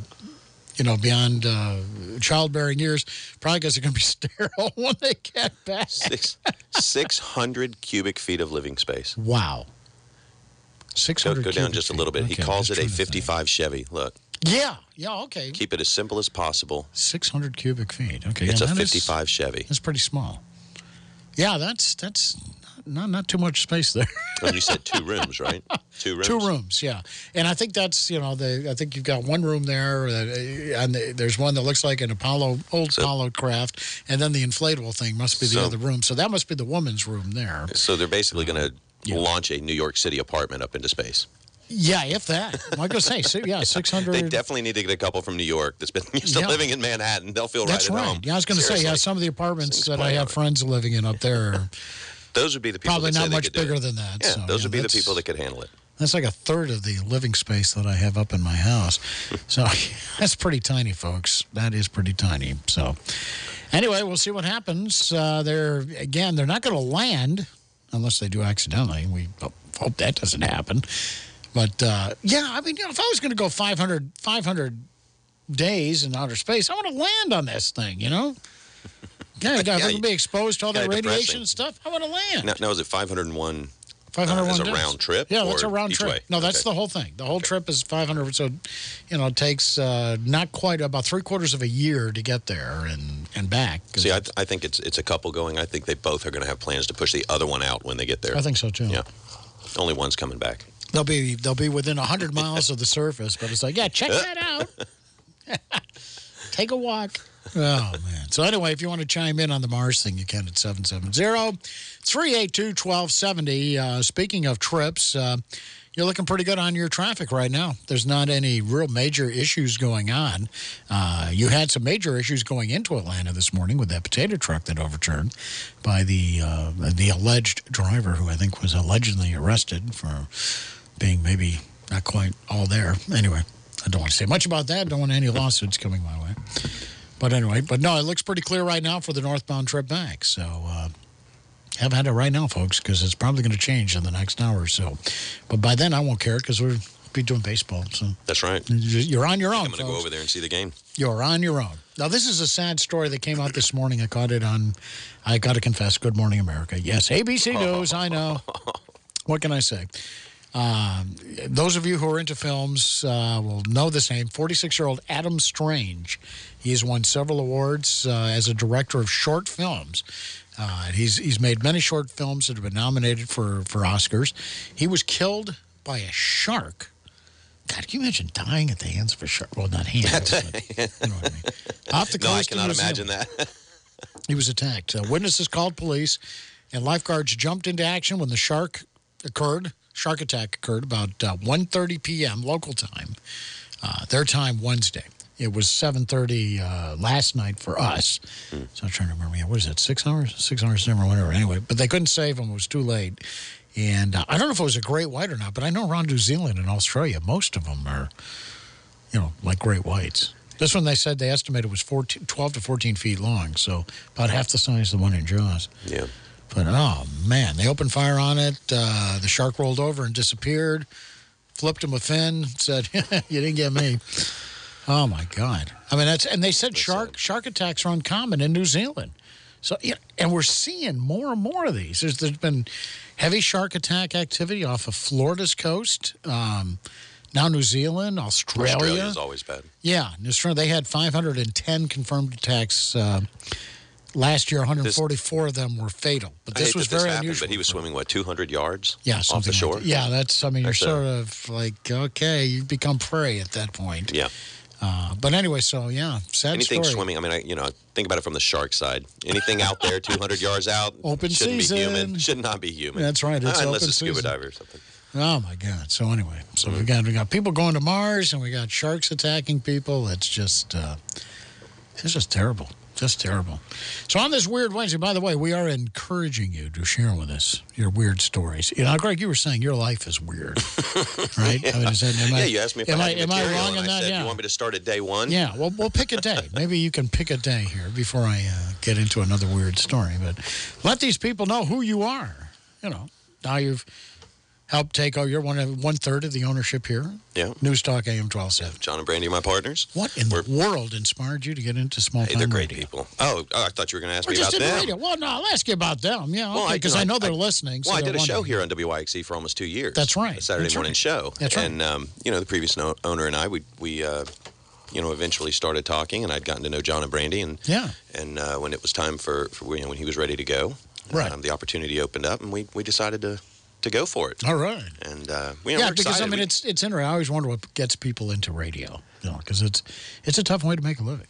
you know, beyond uh, childbearing years, probably because they're going to be *laughs* sterile when they get back. Six, 600 cubic feet of living space. Wow. Go, 600 go down cubic just a little bit. he calls it a trying to think. 55 Chevy. Look, Yeah, yeah, okay. keep it as simple as possible. 600 cubic feet. Okay. it's yeah, a that is- 55 Chevy. That's pretty small. Yeah, that's, that's not, not too much space there. And you said two rooms, right? *laughs* Two rooms. Two rooms, yeah. And I think that's, you know, the, I think you've got one room there, that, uh, and the, there's one that looks like an Apollo, old Apollo craft, and then the inflatable thing must be the So- other room. So that must be the woman's room there. So they're basically going to launch a New York City apartment up into space. Yeah, if that. I'm going to say, si- yeah, 600. *laughs* They definitely need to get a couple from New York that's been *laughs* used to Yeah. living in Manhattan. They'll feel That's right right. at home. Yeah, I was going to say, yeah, some of the apartments that I have friends living in up there are *laughs* Those would be the people probably not much could bigger than that. Yeah, so, those yeah, would be the people that could handle it. That's like a third of the living space that I have up in my house. So that's pretty tiny, folks. That is pretty tiny. So, anyway, we'll see what happens. Uh, they're, again, they're not going to land unless they do accidentally. We hope that doesn't happen. But uh, yeah, I mean, you know, if I was going to go 500, 500 days in outer space, I want to land on this thing, you know? Yeah, you got *laughs* Yeah, to be exposed to all that radiation depressing. stuff. I want to land. Now, now is it 501 501 uh, as a days. round trip? Yeah, that's a round trip. way? No, that's Okay. the whole thing. The whole trip is 500. So, you know, it takes uh, not quite about three quarters of a year to get there and, and back. See, I, I think it's it's a couple going. I think they both are going to have plans to push the other one out when they get there. I think so too. Yeah. Only one's coming back. They'll be they'll be within 100 miles of the surface, but it's like, yeah, check that *laughs* out. *laughs* Take a walk. Oh, man. So, anyway, if you want to chime in on the Mars thing, you can at 770 382 1270. Uh, speaking of trips, uh, you're looking pretty good on your traffic right now. There's not any real major issues going on. Uh, you had some major issues going into Atlanta this morning with that potato truck that overturned by the, uh, the alleged driver, who I think was allegedly arrested for being maybe not quite all there. Anyway, I don't want to say much about that. Don't want any lawsuits coming my way. But anyway, but no, it looks pretty clear right now for the northbound trip back. So, uh, have had it right now, folks, because it's probably going to change in the next hour or so. But by then, I won't care because we'll be doing baseball. So, That's right. you're on your own. I'm going to go over there and see the game. You're on your own. Now, this is a sad story that came out this morning. I caught it on, I got to confess, Good Morning America. Yes, ABC *laughs* News, I know. What can I say? Um, those of you who are into films uh, will know this name 46 year old Adam Strange. He has won several awards uh, as a director of short films. Uh, he's, he's made many short films that have been nominated for, for Oscars. He was killed by a shark. God, can you imagine dying at the hands of a shark? Well, not hands. but, *laughs* you know what I mean. Off the no, I cannot imagine that. *laughs* He was attacked. Uh, witnesses called police, and lifeguards jumped into action when the shark occurred. Shark attack occurred about uh, 1.30 p.m. local time, uh, their time Wednesday. It was 7.30 uh, last night for us. So I'm trying to remember. yeah, What is that, six hours? Six hours, seven, or whatever. Anyway, but they couldn't save him. It was too late. And I don't know if it was a great white or not, but I know around New Zealand and Australia, most of them are, you know, like great whites. This one they said they estimated was 14, 12 to 14 feet long, so about half the size of the one in Jaws. Yeah. But oh man, they opened fire on it. Uh, the shark rolled over and disappeared. flipped him a fin, said, *laughs* "You didn't get me." Oh my God! I mean, that's and they said shark shark attacks are uncommon in New Zealand. So, yeah, and we're seeing more and more of these. There's, there's been heavy shark attack activity off of Florida's coast, um, now New Zealand, Australia. Australia's always bad. Yeah, in Australia, they had 510 confirmed attacks uh, last year. 144 of them were fatal. But this was that this very happened, unusual. But he was swimming, what, 200 yards yeah, off the like shore? that. yeah, that's, I mean, you're That's a- sort of like, okay, you've become prey at that point. Yeah. Uh, but anyway, so yeah, sad Anything story. swimming, I mean, I, you know, think about it from the shark side. Anything out there 200 yards out *laughs* Open shouldn't season. be human. Should not be human. That's right, it's Uh, *laughs* unless open it's scuba season. diver or something. Oh my God! So anyway, so Mm-hmm. we got we got people going to Mars, and we got sharks attacking people. It's just uh, it's just terrible, just terrible. So on this weird Wednesday, by the way, we are encouraging you to share with us your weird stories. You know, Greg, you were saying your life is weird, *laughs* right? I mean, that, am I, yeah, you asked me if am I am I wrong in that? said, yeah. you want me to start at day one? Yeah, well, we'll pick a day. *laughs* Maybe you can pick a day here before I uh, get into another weird story. But let these people know who you are. You know, now you've helped take over. You're one of one third of the ownership here. Yeah. News Talk AM 1270. John and Brandy are my partners. What in the world inspired you to get into small Hey, time they're great radio? people. Oh, oh, I thought you were going to ask me about them. radio. Well, no, I'll ask you about them. Yeah, Well, okay, I- because I, know, know they're I- listening. so Well, I did a show here on WYXC for almost two years. That's right. A Saturday That's morning right. show. That's right. And, um, you know, the previous no- owner and I, we, we uh, you know, eventually started talking, and I'd gotten to know John and Brandy. And, Yeah. and uh, when it was time for, for you know, when he was ready to go, Right. um, the opportunity opened up, and we, we decided to, to go for it. All right. And, uh, we, you know, yeah, because I mean, We- it's it's interesting. I always wonder what gets people into radio. You know, because it's it's a tough way to make a living.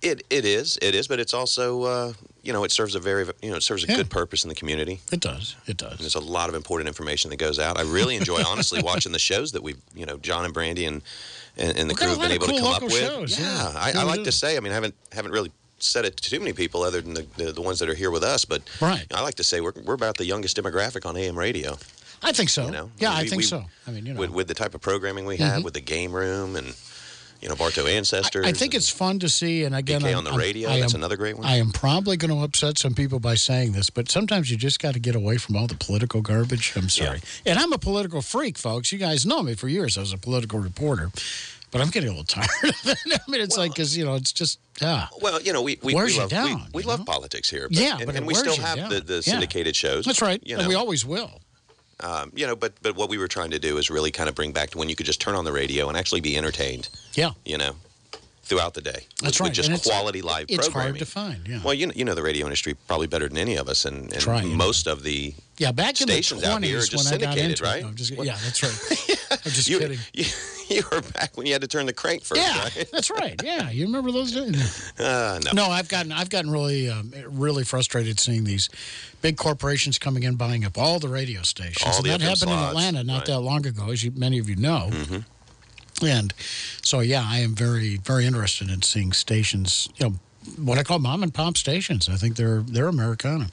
It it is it is, but it's also uh, you know it serves a very you know it serves a Yeah. good purpose in the community. It does. It does. And there's a lot of important information that goes out. I really enjoy honestly *laughs* watching the shows that we've you know John and Brandy and and, and the crew have been able to come up local with. shows, yeah, yeah. I, I like to say. I mean, I haven't haven't really said it to too many people other than the, the, the ones that are here with us, but Right. I like to say we're we're about the youngest demographic on AM radio. I think so. You know, yeah, I we- think we- so. I mean, you know, With, with the type of programming we have, Mhm. with the game room, and you know Bartow ancestors. I think it's fun to see. And again, BK on the I'm- radio, I that's another great one. I am probably going to upset some people by saying this, but sometimes you just got to get away from all the political garbage. I'm sorry. And I'm a political freak, folks. You guys know me for years. I was a political reporter, but I'm getting a little *laughs* tired of it. I mean, it's like, because, you know, it's just, yeah. Well, you know, we we, we love down, we, we love politics here. But, Yeah, and, but and we still have the, the Yeah. syndicated shows. That's right. You and we always will. um, you know, but but what we were trying to do is really kind of bring back to when you could just turn on the radio and actually be entertained. Yeah. You know, throughout the day. That's with, right. With just and it's- quality live It's programming. hard to find, yeah. Well, you know, you know the radio industry probably better than any of us, and, and know. most of the Yeah, back in the stations out here are 20s just when I got syndicated, into right? it. No, just, yeah, that's right. *laughs* I'm just you, kidding. *laughs* You, you were back when you had to turn the crank first, Yeah, right? that's right. *laughs* Yeah, you remember those days? Uh, no. No, I've gotten I've gotten really um, really frustrated seeing these big corporations coming in buying up all the radio stations. All and the that happened in slots, Atlanta not right. that long ago, as you, many of you know. Mhm. And so, yeah, I am very very interested in seeing stations. You know, what I call mom and pop stations. I think they're they're Americana,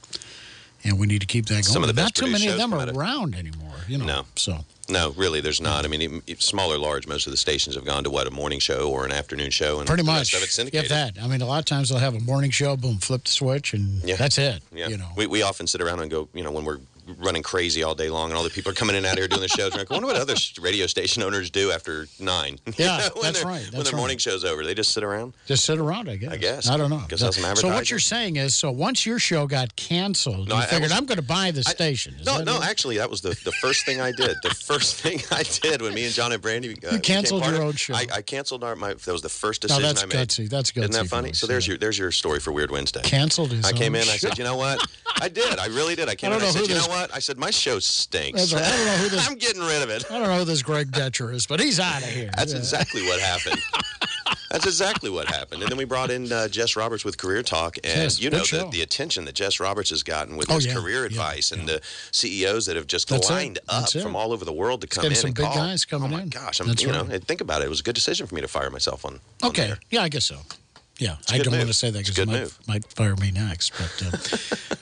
and we need to keep that going. Some of the not too many of them are come out of- around anymore. You know, No. so No, really, there's not. I mean, small or large, most of the stations have gone to what a morning show or an afternoon show, and pretty much of it's syndicated. if that. I mean, a lot of times they'll have a morning show, boom, flip the switch, and Yeah. that's it. Yeah. You know, we, we often sit around and go, you know, when we're running crazy all day long and all the people are coming in and out here doing the shows, like, I wonder what other radio station owners do after nine. *laughs* You Yeah, know, when that's their- right, when that's their right. morning show's over, they just sit around. Just sit around, I guess. I guess. I don't know. Guess that's some so what you're saying is, so once your show got canceled, No, you I- I figured was- I'm going to buy the station. Is No, no, it? actually, that was the, the first thing I did. The first *laughs* thing I did when me and John and Brandy uh, became canceled your of- own show. I, I canceled our my. That was the first No, decision that's I made. gutsy. That's Isn't that funny? So there's your there's your story for Weird Wednesday. Canceled his I came in. I said, you know what? I did. I really did. I *laughs* came I in. I said, you know what? I said my show stinks. Right. I don't know who *laughs* this. I'm getting rid of it. I don't know who this Greg Detcher is, but he's out of here. That's Yeah. exactly what happened. *laughs* That's exactly what happened. And then we brought in uh, Jess Roberts with Career Talk, and Yes, you know the, the attention that Jess Roberts has gotten with Oh, his yeah, career yeah, advice and the CEOs that have just That's it, lined up from all over the world to come in some and big call. guys coming oh my in. gosh, I'm, That's you right. and think about it. It was a good decision for me to fire myself on. on Okay. there. Yeah, I guess so. Yeah, a I don't want to say that because it might, move. might fire me next. But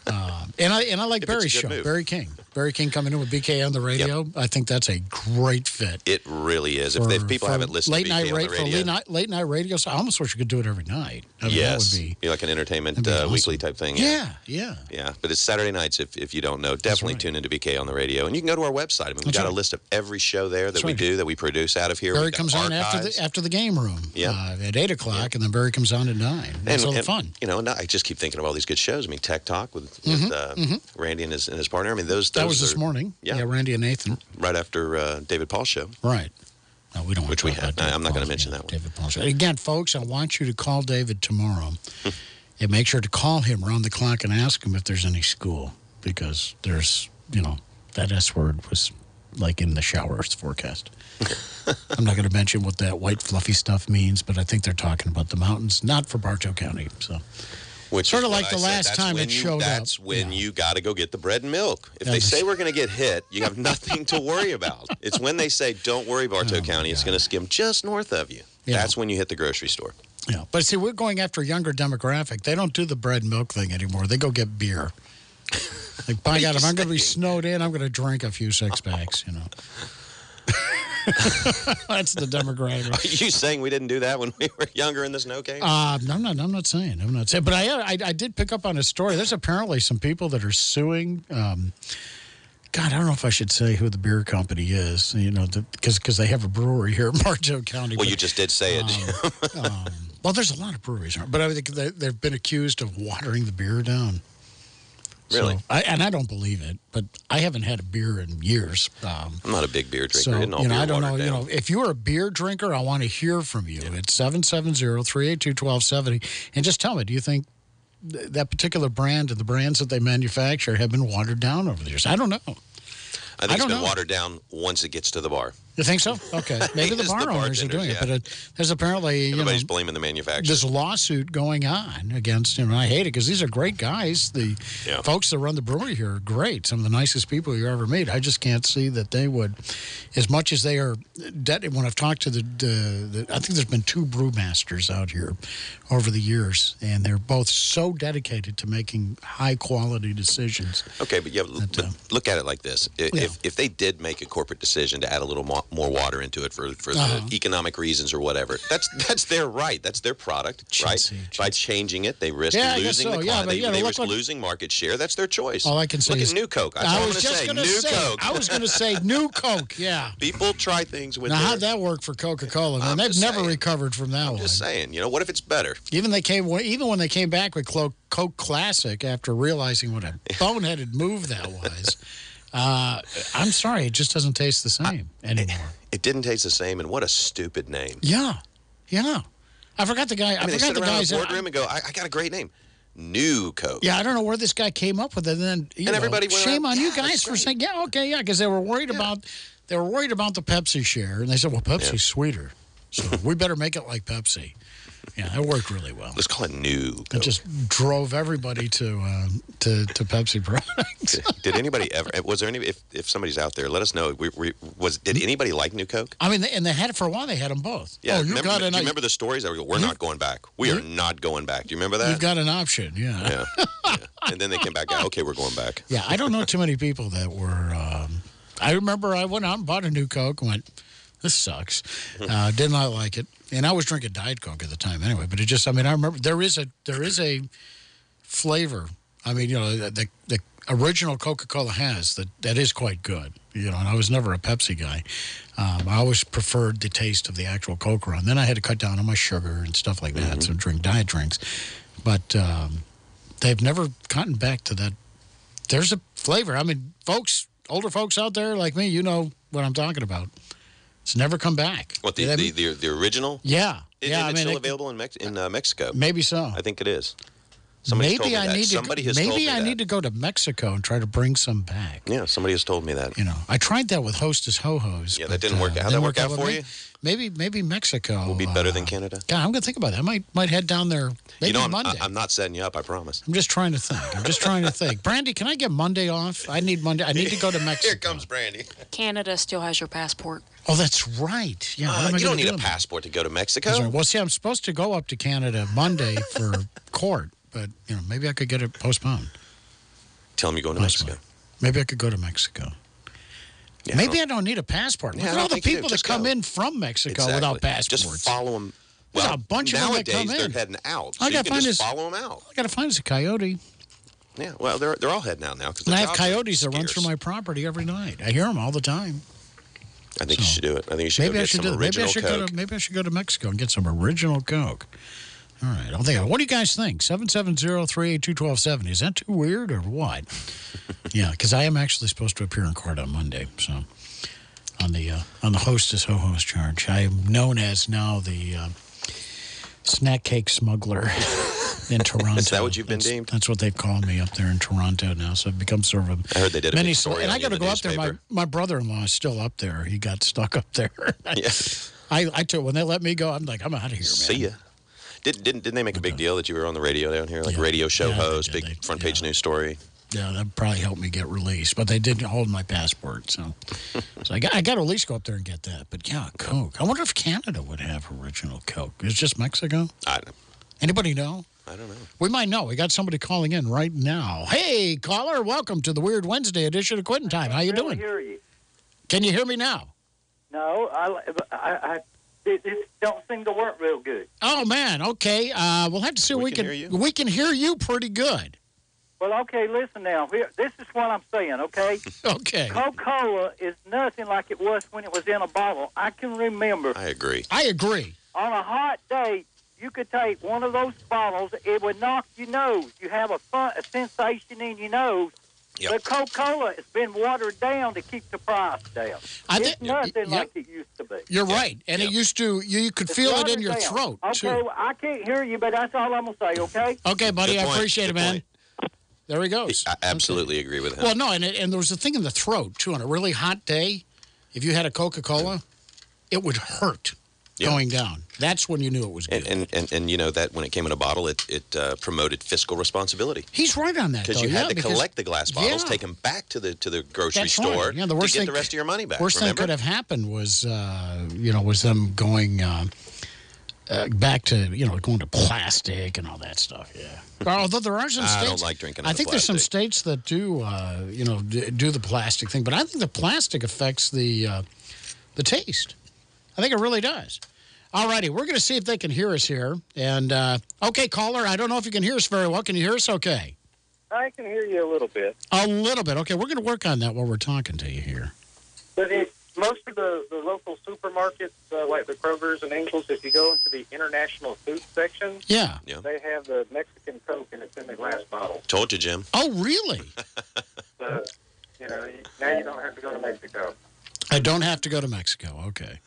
uh, *laughs* uh, and I and I like If Barry's show, move. Barry King. Barry King coming in with BK on the radio. I think that's a great fit. It really is. If, for- if people haven't listened late to night BK on the radio, late night, late night radio, so I almost wish you could do it every night. I mean, yes, that would be You're like an entertainment uh, awesome. weekly type thing. yeah, yeah. Yeah, but it's Saturday nights. If, if you don't know, definitely tune into BK on the radio, and you can go to our website. I mean, we That's got a list of every show there that That's we right. do that we produce out of here. Barry We've comes on after the after the game room. Yeah. uh, at eight o'clock, and then Barry comes on at nine. It's all and, fun. You know, and I just keep thinking of all these good shows. I mean, Tech Talk with, with Mhm, uh, mhm. Randy and his and his partner. I mean, those, That was this morning. Yeah. Randy and Nathan. right after uh, David Paul's show. Right. No, we don't. Which we had. I'm not going to mention that one. David Paul. Again, folks, I want you to call David tomorrow, *laughs* and make sure to call him around the clock and ask him if there's any school because there's, you know, that S word was like in the showers forecast. *laughs* I'm not going to mention what that white fluffy stuff means, but I think they're talking about the mountains, not for Bartow County. So, Which Sort of like the said. last That's time it you- showed up. That's when you got to go get the bread and milk. If they say we're going to get hit, you have *laughs* nothing to worry about. It's when they say, "Don't worry, Bartow oh, County. It's going to skim just north of you." Yeah. That's when you hit the grocery store. yeah. But see, we're going after a younger demographic. They don't do the bread and milk thing anymore. They go get beer. Like, by *laughs* God, if I'm going to be snowed in, I'm going to drink a few six packs, you know. *laughs* That's the demographic. Are you saying we didn't do that when we were younger in the snow cave? Uh, I'm not. I'm not saying. I'm not saying. But I, I, I did pick up on a story. There's apparently some people that are suing. Um, God, I don't know if I should say who the beer company is. You know, because because they have a brewery here in *laughs* Bartow County. well, but- you just did say it. um, *laughs* well, there's a lot of breweries, but I think they, they've been accused of watering the beer down. Really? So, I, and I don't believe it, but I haven't had a beer in years. Um, I'm not a big beer drinker. so, you know, I don't know. You know, if you're a beer drinker, I want to hear from you. It's 770-382-1270. And just tell me, do you think th- that particular brand and the brands that they manufacture have been watered down over the years? I don't know. I think I it's been know. watered down once it gets to the bar. You think so? Okay. *laughs* Maybe the It's the bar owners are doing it, but it, there's apparently, you know, Everybody's blaming the manufacturer. this lawsuit going on against him. And I hate it because these are great guys. The Yeah. folks that run the brewery here are great. Some of the nicest people you ever meet. I just can't see that they would, as much as they are. Uh, when I've talked to the, the, the, I think there's been two brewmasters out here over the years, and they're both so dedicated to making high quality decisions. Okay, but, yeah, but look at it like this: I- Yeah. if if they did make a corporate decision to add a little mo- more water into it for for Uh-huh. economic reasons or whatever, that's that's their right. That's their product, right? By changing it, they risk Yeah, I losing so. the client. they they risk what- losing market share. That's their choice. All I can say look is at New Coke. I I'm was going to just say. gonna New say. Coke. I was going to say New Coke. Yeah. *laughs* People try things with. Now, their, how'd that work for Coca Cola? Man, I'm they've just never saying. recovered from that one. Just saying, you know, what if it's better? Even they came, even when they came back with Coke Classic after realizing what a *laughs* boneheaded move that was. Uh, I'm sorry, it just doesn't taste the same anymore. *laughs* It didn't taste the same, and what a stupid name. Yeah, yeah. I forgot the guy. I, I mean, they forgot the guy's. the boardroom and go, I, "I got a great name, New Coke." yeah, I don't know where this guy came up with it. And then, you And know, everybody shame around, on "Yeah, you guys for saying, yeah, okay, yeah, because they were worried about they were worried about the Pepsi share, and they said, well, Pepsi's sweeter, so we better make it like Pepsi. Yeah, it worked really well. Let's call it New It just drove everybody to um, to to Pepsi products. did anybody ever? Was there any? If, if somebody's out there, let us know. We, we, was did anybody like New Coke? I mean, they, and they had it for a while. They had them both. Yeah, oh, you remember, got do an you remember the stories? That We're not going back. We are not going back. Do you remember that? You've got an option. Yeah. yeah. yeah. And then they came back. Okay, we're going back. *laughs* Yeah, I don't know too many people that were. Um, I remember I went out and bought a new Coke and went, this sucks. Uh, did not like it. And I was drinking Diet Coke at the time anyway, but it just, I mean, I remember there is a, there is a flavor. I mean, you know, the, the original Coca Cola has that, that is quite good. You know, and I was never a Pepsi guy. Um, I always preferred the taste of the actual Coke run. Then I had to cut down on my sugar and stuff like that, so drink diet drinks. But um, they've never gotten back to that. There's a flavor. I mean, folks, older folks out there like me, you know what I'm talking about. It's never come back. What the They- the, the, the original? yeah. Is, yeah, is I mean, still it- available in Mex- in uh, Mexico? maybe so. I think it is. Somebody's maybe told me I that. need Somebody to. has maybe told me I that. need to go to Mexico and try to bring some back. Yeah, somebody has told me that. You know, I tried that with Hostess Ho Hos. Yeah, that didn't work out. How'd that work out for you? Maybe, maybe Mexico Will be better than Canada. God, I'm gonna think about that. I might might head down there. Maybe you know, I'm, Monday. I- I'm not setting you up. I promise. I'm just trying to think. I'm just trying to think. *laughs* Brandy, can I get Monday off? I need Monday. I need to go to Mexico. Here comes Brandy. Canada still has your passport. Oh, that's right. Yeah, Uh, I you don't need do a passport to go to Mexico. Right. Well, see, I'm supposed to go up to Canada Monday *laughs* for court, but you know, maybe I could get it postponed. Tell them you're going to Mexico. Maybe I could go to Mexico. Yeah, maybe I don't need a passport. Look I at all the think you do. people that come go. in from Mexico Exactly. without passports. Just follow them. There's Well, a bunch of them that nowadays come they're in. heading out. I so gotta can find this- follow them out. I got to find us a coyote. Yeah, well, they're they're all heading out now because And I have coyotes that run through my property every night. I hear them all the time. I think you should do it. I think you should Maybe I get should some do. Maybe I original should Coke. go to. Maybe I should go to Mexico and get some original Coke. All right, I'll think. of it. What do you guys think? 770-382-1270. Is that too weird or what? *laughs* yeah, because I am actually supposed to appear in court on Monday. So on the uh, on the hostess ho host charge, I am known as now the uh, snack cake smuggler *laughs* in Toronto. *laughs* Is that what you've been That's- deemed? That's what they've called me up there in Toronto now. So I've become sort of a I heard they did a many story and I got to in go up there. My my brother-in-law is still up there. He got stuck up there. *laughs* Yeah. I, I took when they let me go. I'm like, I'm out of here, man. See ya. Did, didn't, didn't they make a big uh, deal that you were on the radio down here? Like radio show Yeah, host, big front page news story. Yeah, that probably helped me get released, but they didn't hold my passport, so *laughs* so I got I got to at least go up there and get that. But yeah, Coke. I wonder if Canada would have original Coke. It's just Mexico. I don't, Anybody know? I don't know. We might know. We got somebody calling in right now. Hey, caller, welcome to the Weird Wednesday edition of Quitting Time. How you doing? hear you. Can you hear me now? No, I, I, I it, it don't seem to work real good. Oh man, okay. Uh, we'll have to see. if We we can can hear you. we can hear you pretty good. Well, okay, listen now. Here, this is what I'm saying, okay? *laughs* Okay. Coca-Cola is nothing like it was when it was in a bottle. I can remember I agree. I agree. on a hot day, you could take one of those bottles. It would knock your nose. You have a fun, a sensation in your nose. But Coca-Cola has been watered down to keep the price down. I it's think- nothing yep. like it used to be. You're right, and it used to you, you could It's feel it in your down. throat Okay, too. well, I can't hear you, but that's all I'm gonna say. Okay. Okay, buddy, I point. appreciate it, man. point. There he goes. I absolutely agree with him. Well, no, and, and there was a thing in the throat, too. On a really hot day, if you had a Coca Cola, it would hurt Yeah. going down. That's when you knew it was good. and, and, and, and you know that when it came in a bottle, it, it uh, promoted fiscal responsibility. He's right on that, Because you yeah, had to because- collect the glass bottles, Yeah. take them back to the to the grocery That's store right. Yeah, the worst to get thing, the rest of your money back. Worst remember? thing could have happened was, uh, you know, was them going uh, uh, back to, you know, going to plastic and all that stuff. Yeah. *laughs* Although there are some states, I don't like drinking I think there's some states that do, uh, you know, do the plastic thing, but I think the plastic affects the uh, the taste. I think it really does. All righty, we're going to see if they can hear us here. And uh, okay, caller, I don't know if you can hear us very well. Can you hear us? Okay, I can hear you a little bit, a little bit. Okay, we're going to work on that while we're talking to you here. but it, most of the, the local supermarkets, uh, like the Kroger's and Ingles, if you go into the international food section, Yeah. they have the Mexican Coke and it's in the glass bottle. Told you, Jim. Oh, really? *laughs* So, you know, now you don't have to go to Mexico. I don't have to go to Mexico. Okay.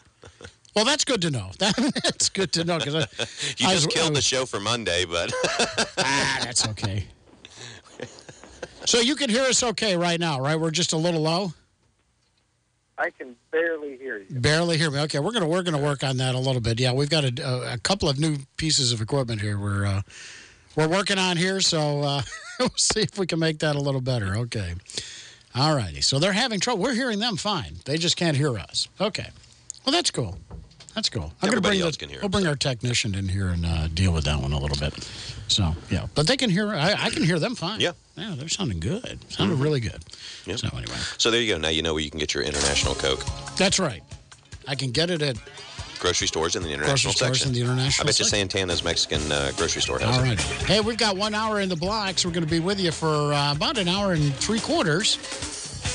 Well, that's good to know. *laughs* That's good to know because *laughs* You I just was- killed I the show for Monday, but *laughs* ah, that's okay. So you can hear us okay right now, right? We're just a little low. I can barely hear you. Barely hear me. Okay, we're gonna we're gonna work on that a little bit. Yeah, we've got a, a, a couple of new pieces of equipment here. We're uh, we're working on here, so uh, we'll see if we can make that a little better. Okay. All righty. So they're having trouble. We're hearing them fine. They just can't hear us. Okay. Well, that's cool. That's cool. I'm gonna Everybody bring else the- can hear We'll bring our technician in here and uh, deal with that one a little bit. So yeah, but they can hear. I, I can hear them fine. Yeah. Yeah, they're sounding good. Sounding really good. Yeah. So anyway, so there you go. Now you know where you can get your international Coke. that's right. I can get it at Grocery stores in the international stores section. in the international I bet you section. Santana's Mexican uh, grocery store has All it. right. Hey, we've got one hour in the blocks. We're going to be with you for uh, about an hour and three quarters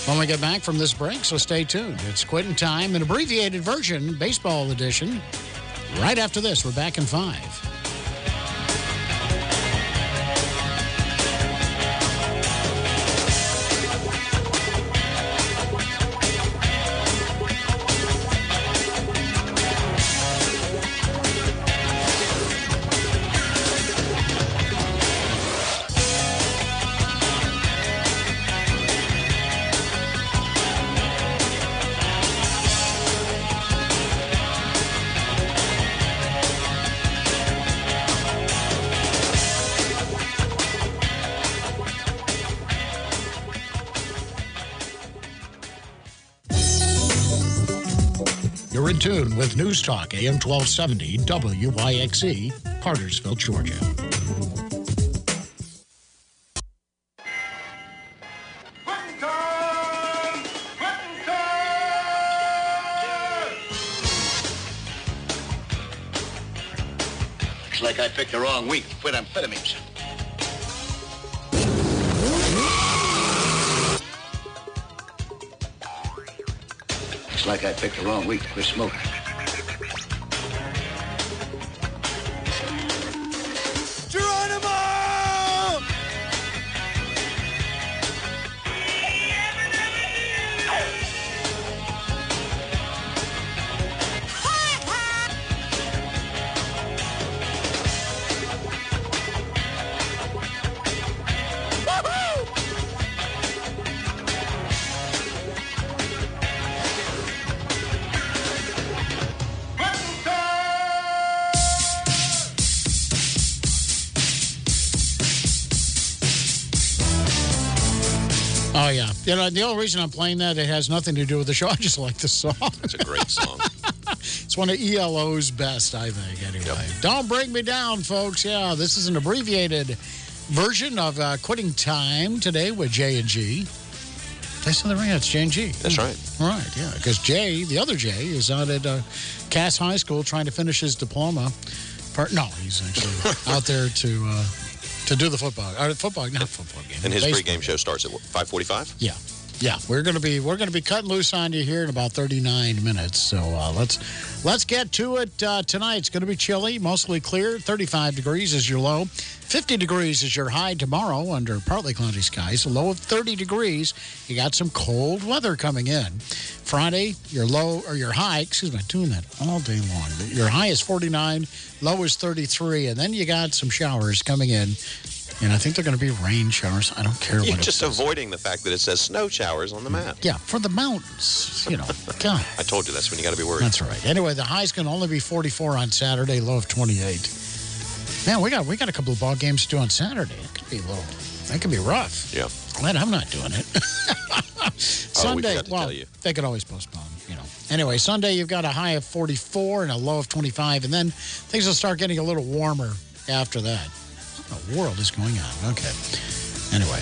when we get back from this break, so stay tuned. It's quitting time, an abbreviated version, baseball edition. Right after this, we're back in five. Tune with News Talk AM 1270 WYXC, Cartersville, Georgia. Looks like I picked the wrong week to quit amphetamines. Like I picked the wrong week to quit smoking. You know, the only reason I'm playing that, it has nothing to do with the show. *laughs* I just like the song. It's a great song. *laughs* It's one of ELO's best, I think, anyway. Don't Bring Me Down, folks. Yeah, this is an abbreviated version of uh, Quitting Time today with J&G. Did I say that right? It's J&G. That's right. Right, yeah. Because Jay, the other Jay, is out at uh, Cass High School trying to finish his diploma. Part, no, he's actually *laughs* out there to uh, to do the football. Or football, not football game. And his pregame show starts at 545? Yeah. Yeah, we're gonna be we're gonna be cutting loose on you here in about 39 minutes. So uh, let's let's get to it uh, tonight. It's gonna be chilly, mostly clear. 35 degrees is your low. 50 degrees is your high tomorrow under partly cloudy skies. A low of 30 degrees. You got some cold weather coming in. Friday, your low or your high. Excuse me, I'm doing that all day long. Your high is 49, low is 33, and then you got some showers coming in. And I think they're going to be rain showers. I don't care You're what it just avoiding the fact that it says snow showers on the map. Yeah, for the mountains. You know, *laughs* God. I told you that's when you got to be worried. That's right. Anyway, the high's going to only be 44 on Saturday, low of 28. Man, we got we got a couple of ball games to do on Saturday. It could be a little, that could be rough. Yeah. Glad I'm not doing it. *laughs* Oh, Sunday, forgot to well, they could always postpone, you know. Anyway, Sunday you've got a high of 44 and a low of 25, and then things will start getting a little warmer after that. The world is going on? Okay. Anyway.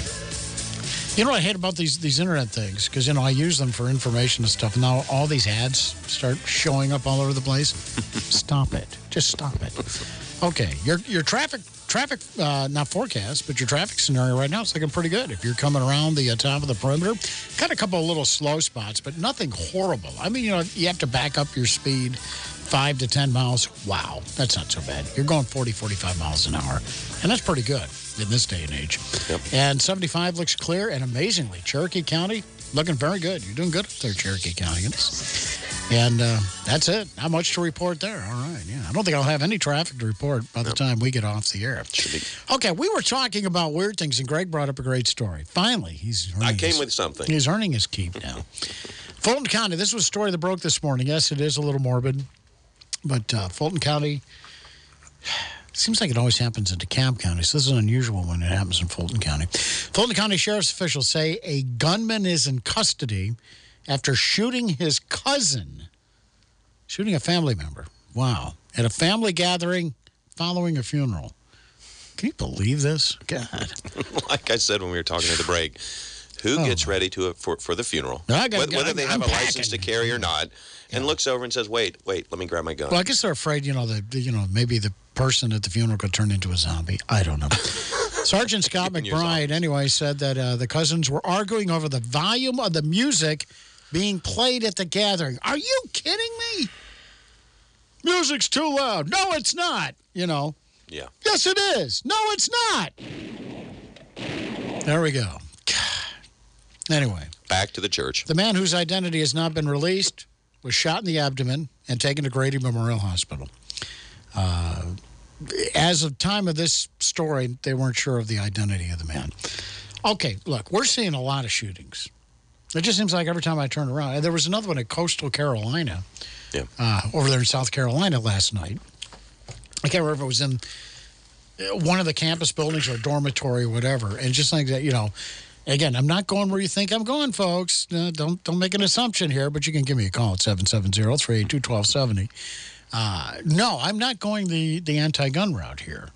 You know what I hate about these these internet things? Because you know I use them for information and stuff. And now all these ads start showing up all over the place. *laughs* stop it! Just stop it. Okay, your your traffic traffic uh, not forecast, but your traffic scenario right now is looking pretty good. If you're coming around the uh, top of the perimeter, got a couple of little slow spots, but nothing horrible. I mean, you know, you have to back up your speed five to 10 miles. Wow, that's not so bad. You're going 40, 45 miles an hour, and that's pretty good in this day and age. And 75 looks clear, and amazingly, Cherokee County looking very good. You're doing good up there, Cherokee County. And uh, that's it. Not much to report there. All right. Yeah. I don't think I'll have any traffic to report by the time we get off the air. Okay. We were talking about weird things, and Greg brought up a great story. Finally, he's. I came his- with something. He's earning his keep now. Fulton County. This was a story that broke this morning. Yes, it is a little morbid, but uh, Fulton County. *sighs* Seems like it always happens in DeKalb County, so this is unusual when it happens in Fulton County. Fulton County Sheriff's officials say a gunman is in custody after shooting his cousin, shooting a family member. Wow. At a family gathering following a funeral. Can you believe this? God. *laughs* like I said when we were talking at the break, who Oh, gets ready to for, for the funeral? I got- whether, whether they I'm have a license to carry or not, and looks over and says, "Wait, wait, let me grab my gun." Well, I guess they're afraid, you know, that you know maybe the person at the funeral could turn into a zombie. I don't know. *laughs* Sergeant Scott McBride, anyway, said that uh, the cousins were arguing over the volume of the music being played at the gathering. Are you kidding me? Music's too loud. No, it's not. You know. Yeah. Yes, it is. No, it's not. There we go. Anyway. Back to the church. The man whose identity has not been released was shot in the abdomen and taken to Grady Memorial Hospital. Uh, as of time of this story, they weren't sure of the identity of the man. Okay, look, we're seeing a lot of shootings. It just seems like every time I turn around, and there was another one in coastal Carolina, yeah. uh, over there in South Carolina last night. I can't remember if it was in one of the campus buildings or dormitory or whatever. And just like that, you know, Again, I'm not going where you think I'm going, folks. Uh, don't, don't make an assumption here, but you can give me a call at 770 382 1270. Uh, no, I'm not going the, the anti gun route here.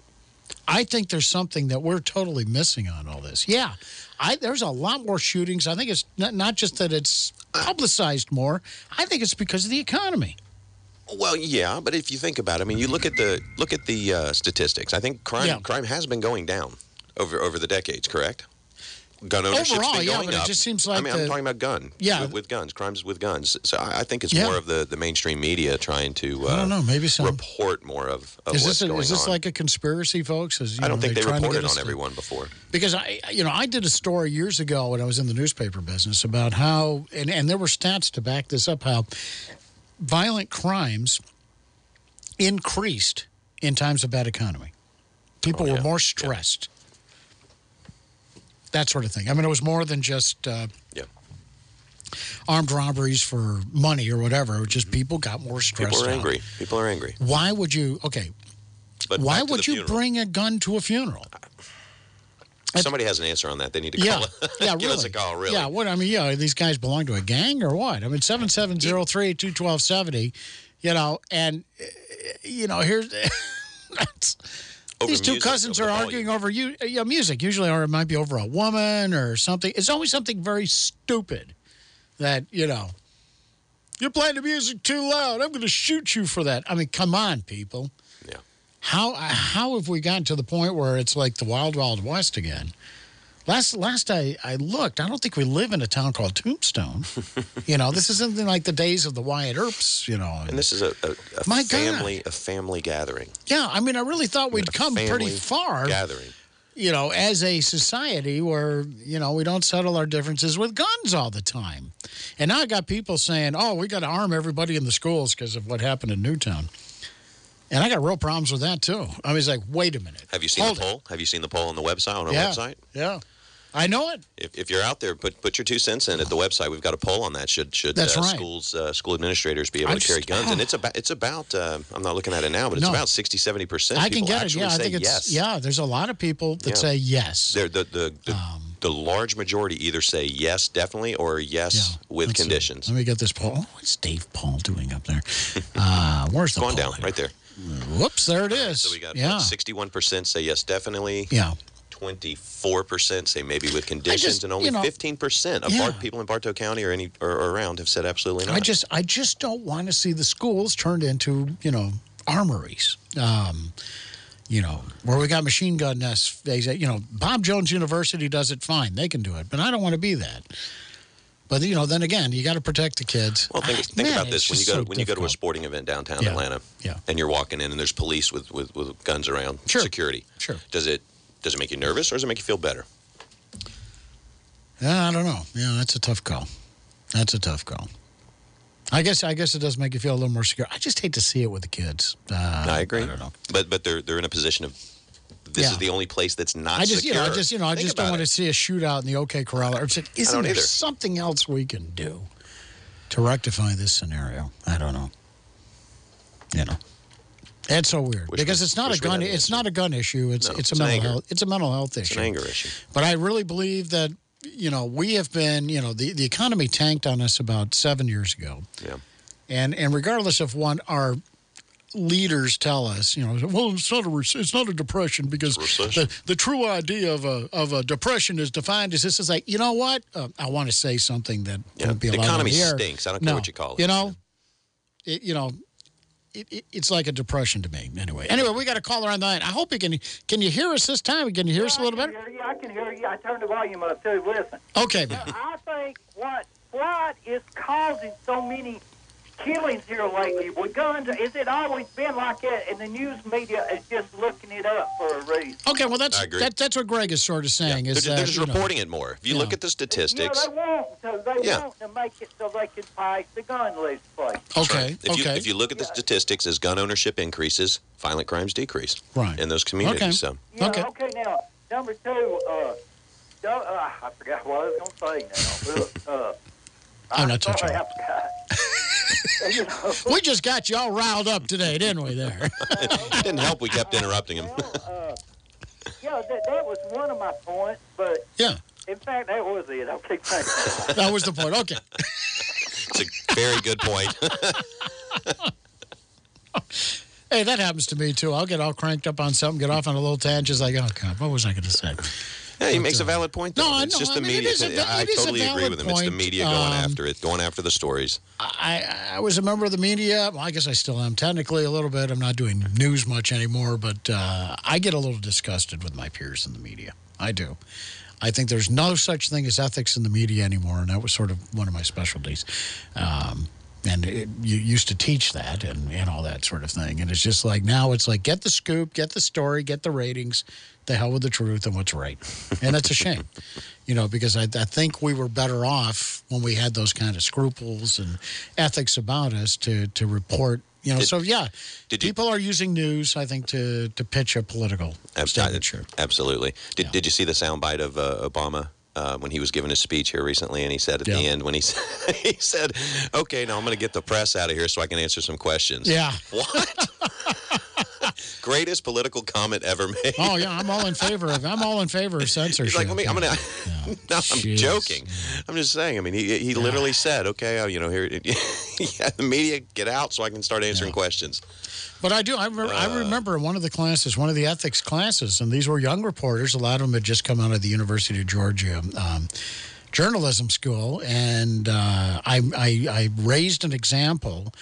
I think there's something that we're totally missing on all this. Yeah, I, there's a lot more shootings. I think it's not, not just that it's publicized more, I think it's because of the economy. Well, yeah, but if you think about it, I mean, you look at the look at the uh, statistics. I think crime Yeah. crime has been going down over over the decades. Correct? Gun ownership's Overall, yeah, going but it just seems like I mean, I'm talking about gun. Yeah. with, with guns, crimes with guns. So I, I think it's Yeah. more of the, the mainstream media trying to. Uh, I don't know, maybe some. report more of, of is what's this, a, going is this on. like a conspiracy, folks? Is, you I don't know, think they they're trying to get reported on everyone before. Because I, you know, I did a story years ago when I was in the newspaper business about how, and, and there were stats to back this up, how violent crimes increased in times of bad economy. People were more stressed. That sort of thing. I mean, it was more than just uh, Yeah. armed robberies for money or whatever. It was just people got more stressed. People are out. angry. People are angry. Why would you? Okay. But why would you funeral. bring a gun to a funeral? If somebody has an answer on that, they need to Yeah, call. yeah, *laughs* Give really. us a call, really. Yeah, what I mean, yeah, these guys belong to a gang or what? I mean, seven seven zero three two twelve seventy, you know, and uh, you know, here's *laughs* these two cousins are arguing over you, you know, music usually, or it might be over a woman or something. It's always something very stupid that you know. You're playing the music too loud. I'm going to shoot you for that. I mean, come on, people. Yeah. How how have we gotten to the point where it's like the wild wild west again? Last last I, I looked, I don't think we live in a town called Tombstone. *laughs* you know, this is something like the days of the Wyatt Earps. You know, And this is a, a, a My God. family a family gathering. yeah. I mean, I really thought we'd come pretty far. Gathering. You know, as a society where you know we don't settle our differences with guns all the time, and now I got people saying, "Oh, we got to arm everybody in the schools because of what happened in Newtown," and I got real problems with that too. I was like, "Wait a minute." Have you seen Hold the poll? Have you seen the poll on the website on our Yeah. website? Yeah, I know it. If, if you're out there, put put your two cents in at the website. We've got a poll on that. Should should That's uh, right. schools uh, school administrators be able I to carry just- guns? And it's about it's about uh, I'm not looking at it now, but it's No. about 60 70 percent. I can get it. Yeah, I think it's yes. yeah. There's a lot of people that Yeah. say yes. They're, the the the, Um, the large majority either say yes, definitely, or yes with Let's see. conditions. Let me get this poll. What's Dave Paul doing up there? *laughs* Uh, where's the Go on poll down, right there. Whoops, there it is. So we got yeah. 61 percent say yes, definitely. Yeah. 24 percent say maybe with conditions, and only you know- 15 percent of Yeah. Bart, people in Bartow County or any or, or around have said absolutely not. I just I just don't want to see the schools turned into you know armories. Um, you know where we got machine gun nests. They say, you know Bob Jones University does it fine. They can do it, but I don't want to be that. But you know, then again, you got to protect the kids. Well, think, Ah, think man, about this when you go so when you go to a sporting event downtown Yeah. Atlanta, Yeah. and you're walking in and there's police with, with, with guns around, Sure. security. Sure. Does it does it make you nervous or does it make you feel better? Yeah, I don't know. Yeah, that's a tough call. That's a tough call. I guess I guess it does make you feel a little more secure. I just hate to see it with the kids. Uh, I agree. I don't know. But but they're they're in a position of this Yeah. is the only place that's not I just, secure. you know, I just, you know, I just don't want it. to see a shootout in the OK Corral. Or said, isn't there either. something else we can do to rectify this scenario? I don't know. You know, it's so weird Wish because we- it's not a gun. It's not a gun issue. It's No, it's a it's mental health. It's a mental health It's issue. an anger issue. But I really believe that you know we have been you know the the economy tanked on us about seven years ago. Yeah. And and regardless of what our leaders tell us, you know, well, it's not a it's not a depression because the, the true idea of a of a depression is defined as this is like you know what uh, I want to say something that Yeah, won't be the allowed economy on the air. stinks. I don't care what you call it. You know, it, you know. It, it, it's like a depression to me. Anyway, anyway, we got a caller on the line. I hope you can. Can you hear us this time? Can you hear us a little better? you. I can hear you. I turned the volume up too. Listen. Okay, baby. I think what what is causing so many killings here lately with guns is it always been like that, and the news media is just looking it up for a reason. Okay, well that's I that, that's what Greg is sort of saying. They're, is they're just you know, reporting it more. If you look at the statistics, Yeah, they want to. They Yeah. want to make it so they can pass the gun legislation. Okay, if you okay. if you look at the statistics, as gun ownership increases, violent crimes decrease Right. in those communities. Okay. So Yeah, okay. now, number two, uh, uh, I forgot what I was going to say now. Look, uh, I'm not touching sorry, it. I forgot. *laughs* You know, *laughs* We just got you all riled up today, didn't we? There. it *laughs* didn't help. We kept interrupting him. uh, yeah, that, that was one of my points, but Yeah. In fact, that was it. Okay, thanks. That was the point. Okay. It's a very good point. Hey, that happens to me too. I'll get all cranked up on something, get off on a little tangent, It's like, oh, God, what was I going to say? Yeah, he makes a uh, valid point. Though. No, I it's know. just I the mean, media. is a va- I it is totally agree with him. It's the media going Um, after it, going after the stories. I, I was a member of the media. Well, I guess I still am technically a little bit. I'm not doing news much anymore, but uh, I get a little disgusted with my peers in the media. I do. I think there's no such thing as ethics in the media anymore, and that was sort of one of my specialties. Um, and it, you used to teach that and, and all that sort of thing. And it's just like now it's like get the scoop, get the story, get the ratings, the hell with the truth and what's right. And that's a shame, *laughs* you know, because I, I think we were better off when we had those kind of scruples and ethics about us to, to report. You know, so yeah, people are using news, I think, to, to pitch a political Ab-. Absolutely. Did, did you see the soundbite of uh, Obama? Uh, when he was giving his speech here recently, and he said at the end, when he said, *laughs* he said, "Okay, now I'm going to get the press out of here so I can answer some questions." Yeah. What? *laughs* *laughs* Greatest political comment ever made. Oh yeah, I'm all in favor of. I'm all in favor of censorship. He's like, let me, I'm gonna. *laughs* no, I'm Jeez. joking. I'm just saying. I mean, he he literally said, "Okay, uh, you know, here, *laughs* yeah, the media get out so I can start answering questions." But I do. I remember, I remember one of the classes, one of the ethics classes, and these were young reporters. A lot of them had just come out of the University of Georgia um, journalism school, and uh, I, I, I raised an example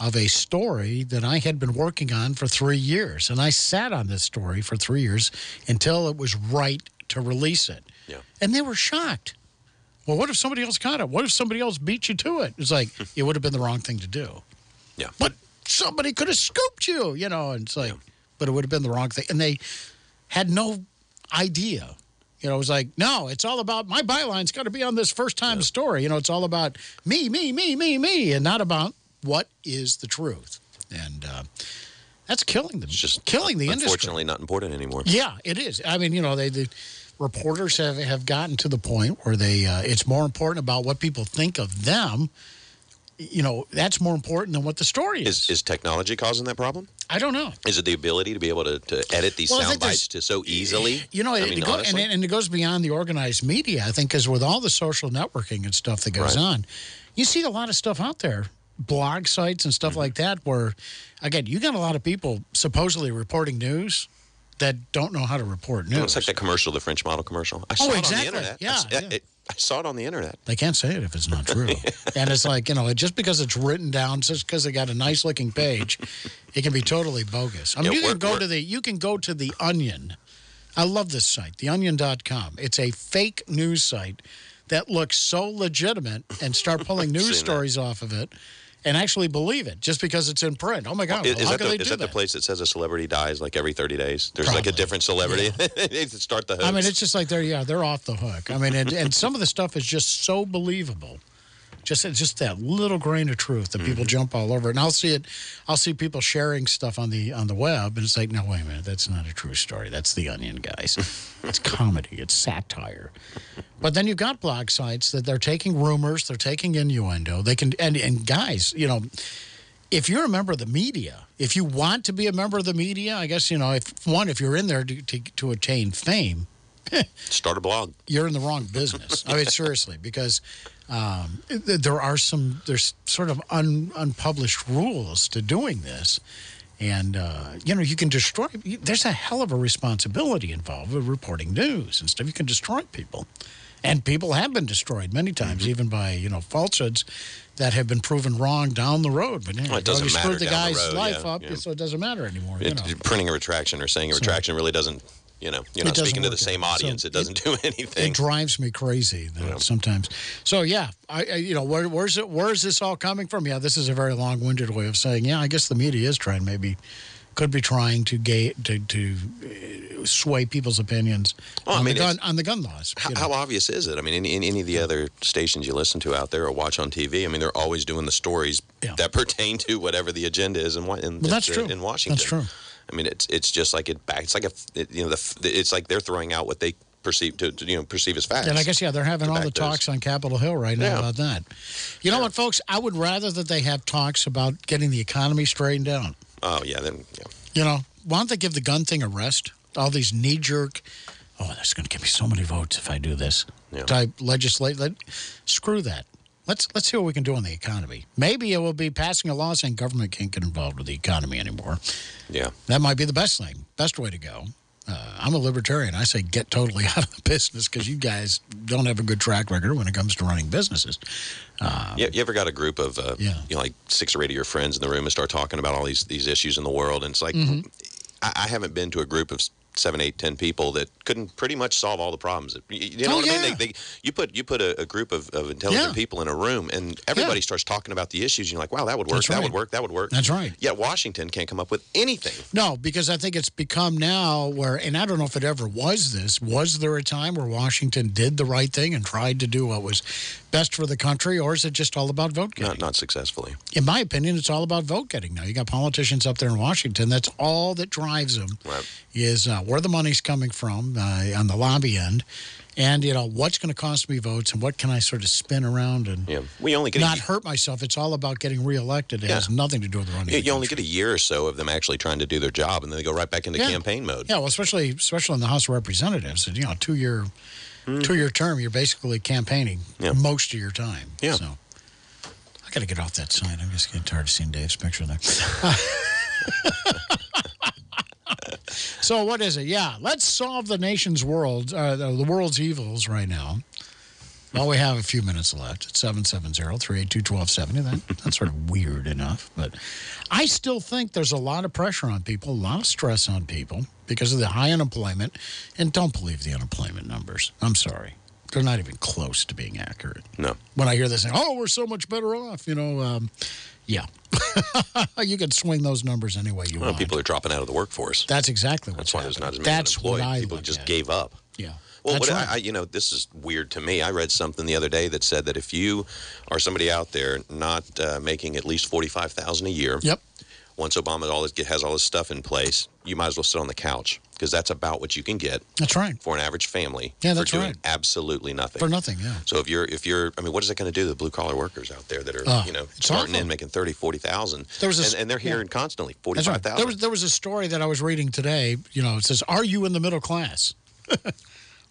of a story that I had been working on for three years, and I sat on this story for three years until it was right to release it. Yeah. And they were shocked. Well, what if somebody else caught it? What if somebody else beat you to it? It's like *laughs* it would have been the wrong thing to do. Yeah. But somebody could have scooped you, you know, and it's like, but it would have been the wrong thing. And they had no idea. You know, it was like, no, it's all about my byline's got to be on this first time story. You know, it's all about me, me, me, me, me, and not about what is the truth. And uh, that's killing them. It's just killing the industry. Unfortunately, not important anymore. Yeah, it is. I mean, you know, they, the reporters have, have gotten to the point where they, uh, it's more important about what people think of them. You know, that's more important than what the story is. Is is technology causing that problem? I don't know. Is it the ability to be able to, to edit these Well, sound bites to so easily? You know, I it, mean, it go- and, it- and it goes beyond the organized media, I think, because with all the social networking and stuff that goes Right. on, you see a lot of stuff out there, blog sites and Mm-hmm. stuff like that, where, again, you got a lot of people supposedly reporting news that don't know how to report news. it's like that commercial, the French model commercial. I Oh, saw it exactly. on the internet. Yeah, it- I saw it on the internet. They can't say it if it's not true. *laughs* and it's like, you know, just because it's written down, just because they got a nice looking page, *laughs* it can be totally bogus. I mean, Yeah, you can go to the you can go to the Onion. I love this site, theonion.com. It's a fake news site that looks so legitimate and start pulling *laughs* news that. stories off of it and actually believe it just because it's in print. Oh my God, is, how that can the, they is do that, the place that says a celebrity dies like every 30 days? There's like a different celebrity. *laughs* they start the hoax. I mean, it's just like they're yeah, they're off the hook. I mean, and, and some of the stuff is just so believable. Just just that little grain of truth that people Mm-hmm. jump all over. And I'll see it. I'll see people sharing stuff on the on the web, and it's like, no, wait a minute, that's not a true story. That's the Onion guys. *laughs* it's comedy. It's satire. But then you've got blog sites that they're taking rumors, they're taking innuendo. They can and and guys, you know. If you're a member of the media, if you want to be a member of the media, I guess, you know, if one, if you're in there to, to, to attain fame, *laughs* Start a blog. you're in the wrong business. I mean, seriously, because um, there are some, there's sort of un, unpublished rules to doing this. And, uh, you know, you can destroy, there's a hell of a responsibility involved with reporting news and stuff. You can destroy people. And people have been destroyed many times, Mm-hmm. even by, you know, falsehoods that have been proven wrong down the road. But, you, know, Well, it doesn't you matter screwed the down the guy's road, life yeah, up, yeah. so it doesn't matter anymore. you know. printing a retraction or saying a So- retraction really doesn't, you know, you're not speaking to the same out. So audience. it doesn't do *laughs* anything. It drives me crazy sometimes. So yeah, I, I you know where, where's it? Where's this all coming from? Yeah, this is a very long-winded way of saying. Yeah, I guess the media is trying, maybe, could be trying to ga- to to uh, sway people's opinions Well, I on mean, the gun on the gun laws. How, how obvious is it? I mean, in, in any of the other stations you listen to out there or watch on TV, I mean, they're always doing the stories that pertain to whatever the agenda is in, in, Well, that's true. in Washington. That's true. I mean, it's it's just like it back. It's like a it, you know the it's like they're throwing out what they perceive to, to you know perceive as facts. And I guess yeah, they're having all the those. talks on Capitol Hill right now Yeah. about that. You know what, folks? I would rather that they have talks about getting the economy straightened out. Oh yeah, then yeah. You know, why don't they give the gun thing a rest? All these knee jerk, Oh, that's going to give me so many votes if I do this. Type legislate. Let, screw that. Let's, let's see what we can do on the economy. Maybe it will be passing a law saying government can't get involved with the economy anymore. Yeah. That might be the best thing, best way to go. Uh, I'm a libertarian. I say get totally *laughs* out of the business because you guys don't have a good track record when it comes to running businesses. Uh, you, you ever got a group of, uh, you know, like six or eight of your friends in the room and start talking about all these, these issues in the world? And it's like, Mhm. I, I haven't been to a group of seven, eight, ten people that couldn't pretty much solve all the problems. You, you know Oh, what I mean? They, they, you put, you put a, a group of, of intelligent Yeah. people in a room and everybody starts talking about the issues. And you're like, wow, that would work. That's That right. would work. That would work. That's right. Yet Washington can't come up with anything. No, because I think it's become now where, and I don't know if it ever was this. Was there a time where Washington did the right thing and tried to do what was best for the country, or is it just all about vote getting? Not, not successfully. In my opinion, it's all about vote getting now. You got politicians up there in Washington. That's all that drives them is uh, where the money's coming from uh, on the lobby end, and you know what's going to cost me votes and what can I sort of spin around and Yeah. We only get not hurt myself. It's all about getting reelected. It has nothing to do with running. You, the you only get a year or so of them actually trying to do their job, and then they go right back into Yeah. campaign mode. Yeah, well, especially especially in the House of Representatives, you know, two year Hmm. two year term, you're basically campaigning most of your time. Yeah. So I got to get off that sign. I'm just getting tired of seeing Dave's picture there. *laughs* *laughs* so what is it? Yeah, let's solve the nation's world, uh, the world's evils right now. Well, we have a few minutes left. It's 770 382 1270. That, that's sort of weird enough. But I still think there's a lot of pressure on people, a lot of stress on people because of the high unemployment. And don't believe the unemployment numbers. I'm sorry. They're not even close to being accurate. No. When I hear this, oh, we're so much better off, you know, um, yeah. *laughs* you can swing those numbers any way you Well, want. people are dropping out of the workforce. That's exactly what's That's why there's not as many That's what unemployed. I people just at. gave up. Yeah. Well, That's what right. I, I, you know, this is weird to me. I read something the other day that said that if you are somebody out there not uh, making at least forty-five thousand a year, yep. Once Obama all this, has all this stuff in place, you might as well sit on the couch because that's about what you can get. That's right. For an average family. Yeah, for that's doing right. Absolutely nothing. For nothing, yeah. So if you're if you're, I mean, what is that going to do to the blue collar workers out there that are Oh, you know starting awful. in making thirty, forty thousand, There was a and, and they're yeah. hearing constantly forty five right. There was, there was a story that I was reading today. You know, it says, Are you in the middle class? *laughs*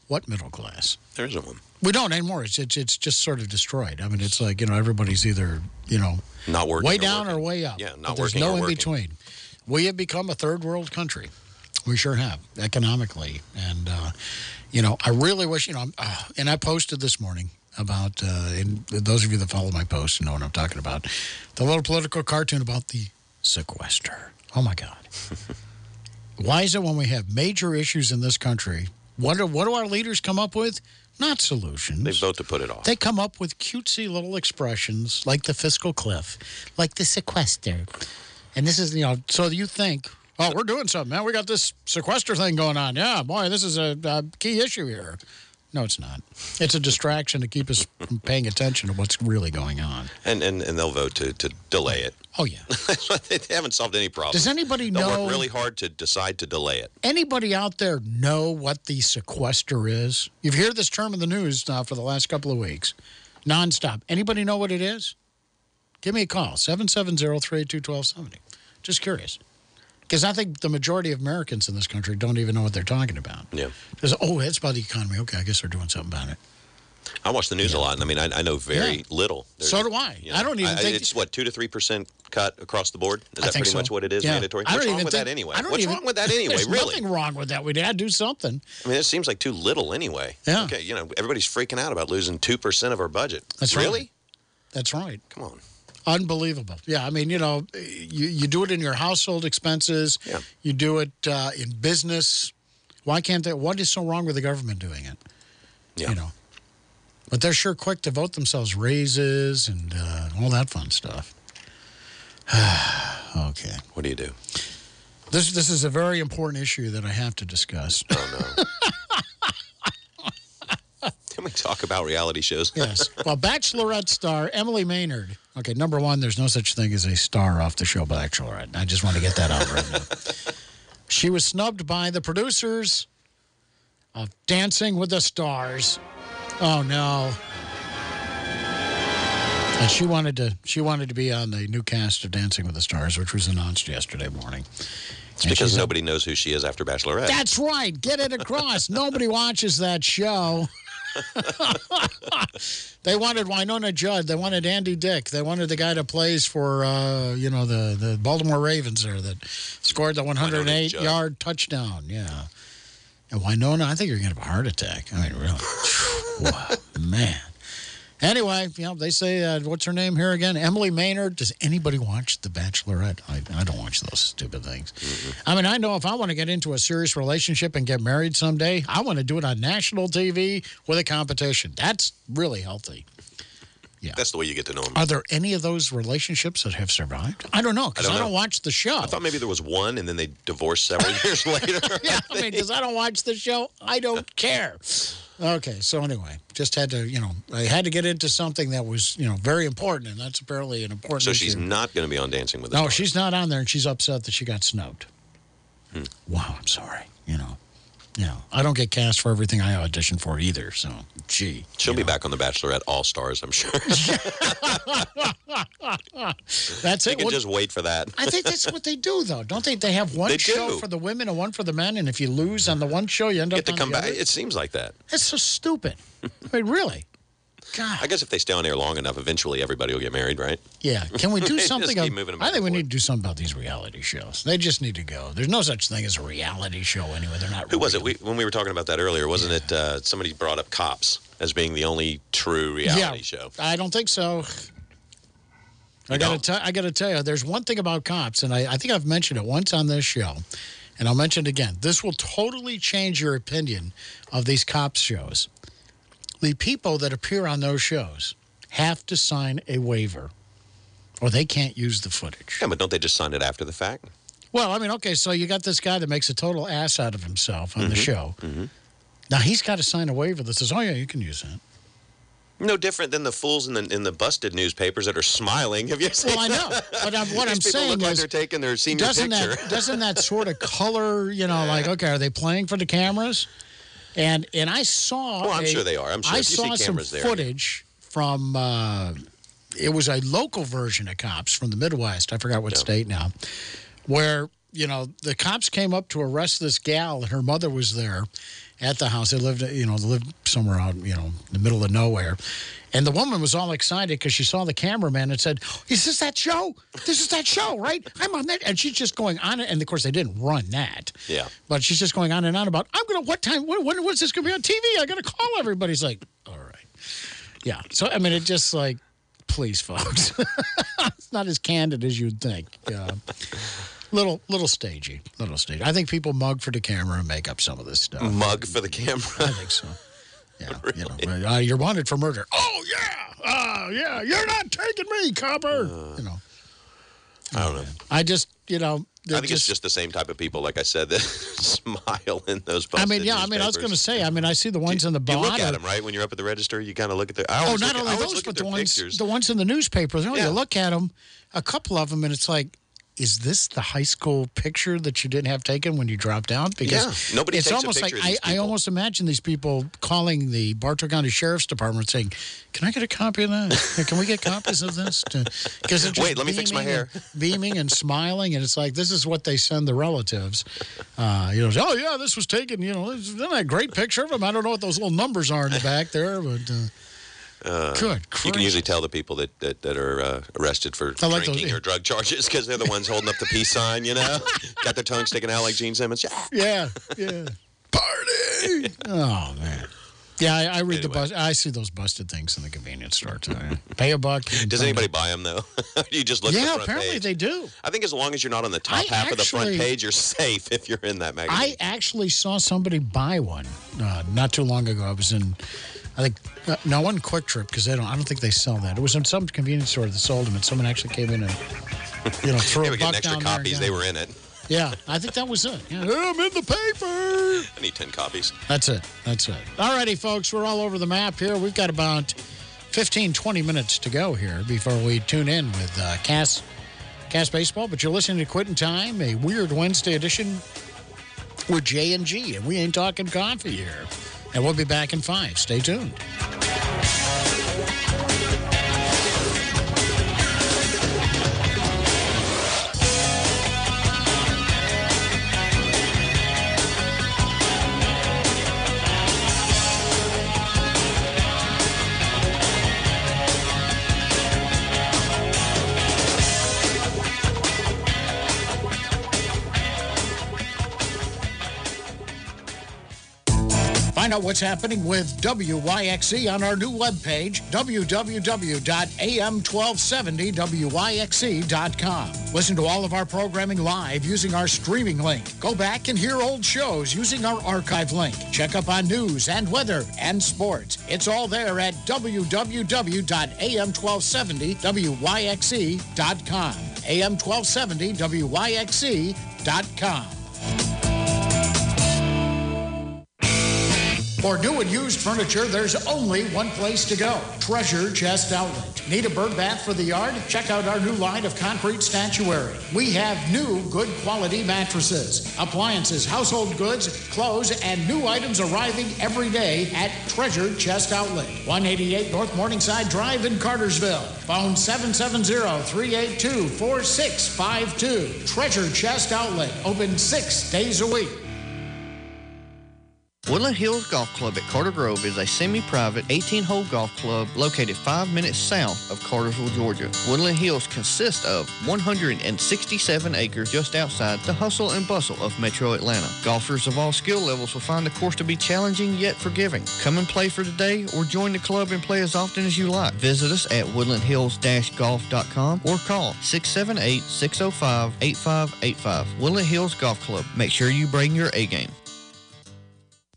what middle class? There isn't one. We don't anymore. It's, it's, it's just sort of destroyed. I mean, it's like, you know, everybody's either, you know, Not working. way or down working. or way up. Yeah, not there's working no or in working. between. We have become a third world country. We sure have, economically. And, uh, you know, I really wish, you know, uh, and I posted this morning about, uh, and those of you that follow my posts know what I'm talking about, the little political cartoon about the sequester. Oh, my God. *laughs* Why is it when we have major issues in this country, what do, what do our leaders come up with? Not solutions. They vote to put it off. They come up with cutesy little expressions like the fiscal cliff, like the sequester. And this is, you know, so you think, oh, we're doing something, man. We got this sequester thing going on. Yeah, boy, this is a, a key issue here. No, it's not. It's a distraction to keep us from *laughs* paying attention to what's really going on. And, and and they'll vote to, to delay it. Oh, yeah. *laughs* they haven't solved any problem. Does anybody They'll know- work really hard to decide to delay it. Anybody out there know what the sequester is? You've heard this term in the news now for the last couple of weeks, nonstop. Anybody know what it is? Give me a call, 770 382 1270. Just curious. Because I think the majority of Americans in this country don't even know what they're talking about. Yeah. Because, oh, it's about the economy. Okay, I guess they're doing something about it. I watch the news a lot, and I mean, I, I know very Yeah. little. So do I. you I don't even I, think- it's what two to three percent cut across the board. Is I that think pretty so. much what it is Yeah. mandatory? What's wrong with think- that anyway? What's even- wrong with that anyway? There's really? nothing wrong with that. We'd had to do something. I mean, it seems like too little anyway. Yeah. Okay, you know, everybody's freaking out about losing two percent of our budget. That's really. right. That's right. Come on. Unbelievable. Yeah, I mean, you know, you, you do it in your household expenses. Yeah. You do it uh, in business. Why can't they? What is so wrong with the government doing it? Yeah. You know. But they're sure quick to vote themselves raises and uh, all that fun stuff. *sighs* okay. What do you do? This, this is a very important issue that I have to discuss. Oh no. *laughs* Can we talk about reality shows? yes. Well, Bachelorette star Emily Maynard. Okay, number one, there's no such thing as a star off the show Bachelorette. I just want to get that out right now. *laughs* She was snubbed by the producers of Dancing with the Stars. Oh no. And she wanted to she wanted to be on the new cast of Dancing with the Stars, which was announced yesterday morning. It's because nobody knows who she is after Bachelorette. That's right. Get it across. Nobody watches that show. *laughs* they wanted Wynonna Judd. They wanted Andy Dick. They wanted the guy that plays for, uh, you know, the, the Baltimore Ravens there that scored the 108 yard touchdown. Yeah. And Winona, I think you're going to have a heart attack. I mean, really. *laughs* wow, man. Anyway, you know, they say, uh, what's her name here again? Emily Maynard. Does anybody watch The Bachelorette? I, I don't watch those stupid things. I mean, I know if I want to get into a serious relationship and get married someday, I want to do it on national TV with a competition. That's really healthy. Yeah. That's the way you get to know them. Are there any of those relationships that have survived? I don't know because I, don't don't watch the show. I thought maybe there was one and then they divorced several years *laughs* later. yeah, I mean, because I don't watch the show, I don't *laughs* care. Okay, so anyway, just had to, you know, I had to get into something that was, you know, very important, and that's apparently an important So issue. she's not going to be on Dancing with the No, Stars. she's not on there, and she's upset that she got snubbed. Hmm. Wow, I'm sorry. You know, you know, I don't get cast for everything I audition for either. So, gee, She'll be back on The Bachelorette All Stars, I'm sure. *laughs* that's you it. can Well, just wait for that. I think that's what they do, though, don't they? They have one They show do. for the women and one for the men, and if you lose on the one show, you end Get up to come back. other? It seems like that. That's so stupid. I mean, really? God. I guess if they stay on air long enough, eventually everybody will get married, right? Yeah. Can we do *laughs* something? I think we need to do something about these reality shows. They just need to go. There's no such thing as a reality show anyway. They're not. Who was it? We, when we were talking about that earlier, wasn't it uh, somebody brought up Cops as being the only true reality yeah, show? I don't think so. I got to tell. I got to tell you, there's one thing about cops, and I, I think I've mentioned it once on this show, and I'll mention it again. This will totally change your opinion of these cops shows. The people that appear on those shows have to sign a waiver, or they can't use the footage. Yeah, but don't they just sign it after the fact? Well, I mean, okay, so you got this guy that makes a total ass out of himself on the Mhm. show. Mhm. Now he's got to sign a waiver that says, "Oh yeah, you can use that." No different than the fools in the in the busted newspapers that are smiling. Have you seen? Well, I know, but I'm, what *laughs* I'm saying look like is, they're taking their senior doesn't picture. that doesn't that *laughs* sort of color, you know, like okay, are they playing for the cameras? And and I saw. Well, I'm a- sure they are. I'm sure I saw some there. footage from. Uh, it was a local version of cops from the Midwest. I forgot what state now, where you know the cops came up to arrest this gal, and her mother was there at the house. They lived, you know, they lived somewhere out, you know, in the middle of nowhere. And the woman was all excited because she saw the cameraman and said, Is this that show? This is that show, right? I'm on that. And she's just going on. it. And of course, they didn't run that. Yeah. But she's just going on and on about, I'm going to, what time, when, when when's this going to be on TV? I got to call everybody. He's like, All right. Yeah. So, I mean, it just like, please, folks. *laughs* it's not as candid as you'd think. Yeah. Little, little stagey, little stagey. I think people mug for the camera and make up some of this stuff. Mug for the camera. I think so. *laughs* Yeah, you know, uh, you're wanted for murder. Oh yeah, uh, yeah. You're not taking me, copper. you know, I don't know. I just, you know, I think it's just the same type of people, like I said, that *laughs* smile in those. I mean, yeah. I mean, I was going to say. I mean, I see the ones in the You look at them, right? When you're up at the register, you kind of look at the. Oh, not at- only those, but the ones, pictures. the ones in the newspapers. Oh, Yeah. You look at them, a couple of them, and it's like, is this the high school picture that you didn't have taken when you dropped out? Because Yeah. Nobody it's takes a almost picture like of these I, I almost imagine these people calling the Bartow County Sheriff's Department saying, "Can I get a copy of that? *laughs* Can we get copies of this?" Because Wait, let me fix my hair. beaming and smiling, and it's like this is what they send the relatives. Uh, you know, oh yeah, this was taken. You know, isn't that a great picture of him? I don't know what those little numbers are in the back there, but. Uh, Uh, Good You can usually tell the people that that, that are uh, arrested for like those- drinking or drug charges because they're the ones holding up the peace sign. You know, *laughs* got their tongue sticking out like Gene Simmons. Yeah. Yeah, yeah. Party! Oh, man. Yeah, I, I read the bus. I see those busted things in the convenience store too. Pay a buck. Does anybody it. buy them though? *laughs* you just look Yeah, the front apparently page. they do. I think as long as you're not on the top I half of the front page, you're safe if you're in that magazine. I actually saw somebody buy one uh, not too long ago. I was in, I think, uh, no one QuikTrip because they don't. I don't think they sell that. It was in some convenience store that sold them, and someone actually came in and, you know, *laughs* threw they a were buck getting extra down copies. They were in it. Yeah, I think that was it. Yeah, I'm in the paper. I need ten copies. That's it. That's it. All righty, folks. We're all over the map here. We've got about 15, 20 minutes to go here before we tune in with uh, Cass, Cass Baseball. But you're listening to Quitting Time, a weird Wednesday edition with J and G, and we ain't talking coffee here. And we'll be back in five. Stay tuned. Find out what's happening with WYXC on our new webpage, www.am1270wyxc.com. Listen to all of our programming live using our streaming link. Go back and hear old shows using our archive link. Check up on news and weather and sports. It's all there at www.am1270wyxc.com. AM1270wyxc.com. For new and used furniture, there's only one place to go Treasure Chest Outlet. Need a bird bath for the yard? Check out our new line of concrete statuary. We have new, good quality mattresses, appliances, household goods, clothes, and new items arriving every day at Treasure Chest Outlet. 188 North Morningside Drive in Cartersville. Phone 770 382 4652. Treasure Chest Outlet. Open six days a week. Woodland Hills Golf Club at Carter Grove is a semi-private 18-hole golf club located five minutes south of Cartersville, Georgia. Woodland Hills consists of 167 acres just outside the hustle and bustle of metro Atlanta. Golfers of all skill levels will find the course to be challenging yet forgiving. Come and play for the day or join the club and play as often as you like. Visit us at woodlandhills-golf.com or call 678-605-8585. Woodland Hills Golf Club. Make sure you bring your A game.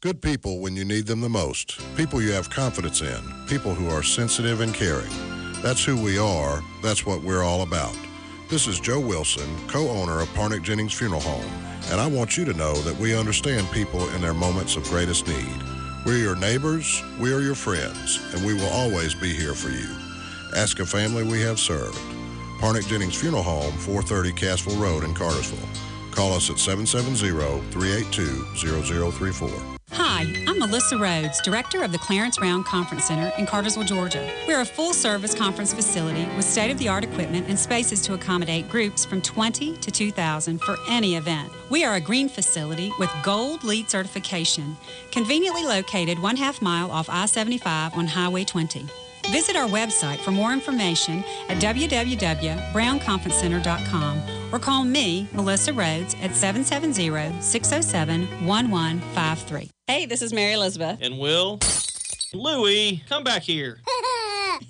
Good people when you need them the most. People you have confidence in. People who are sensitive and caring. That's who we are. That's what we're all about. This is Joe Wilson, co-owner of Parnick Jennings Funeral Home, and I want you to know that we understand people in their moments of greatest need. We're your neighbors, we are your friends, and we will always be here for you. Ask a family we have served. Parnick Jennings Funeral Home, 430 Castle Road in Cartersville. Call us at 770-382-0034. Hi, I'm Melissa Rhodes, Director of the Clarence Brown Conference Center in Cartersville, Georgia. We're a full service conference facility with state of the art equipment and spaces to accommodate groups from 20 to 2,000 for any event. We are a green facility with Gold LEED certification, conveniently located one half mile off I 75 on Highway 20. Visit our website for more information at www.brownconferencecenter.com or call me, Melissa Rhodes, at 770 607 1153. Hey, this is Mary Elizabeth. And Will, Louie, come back here. *laughs*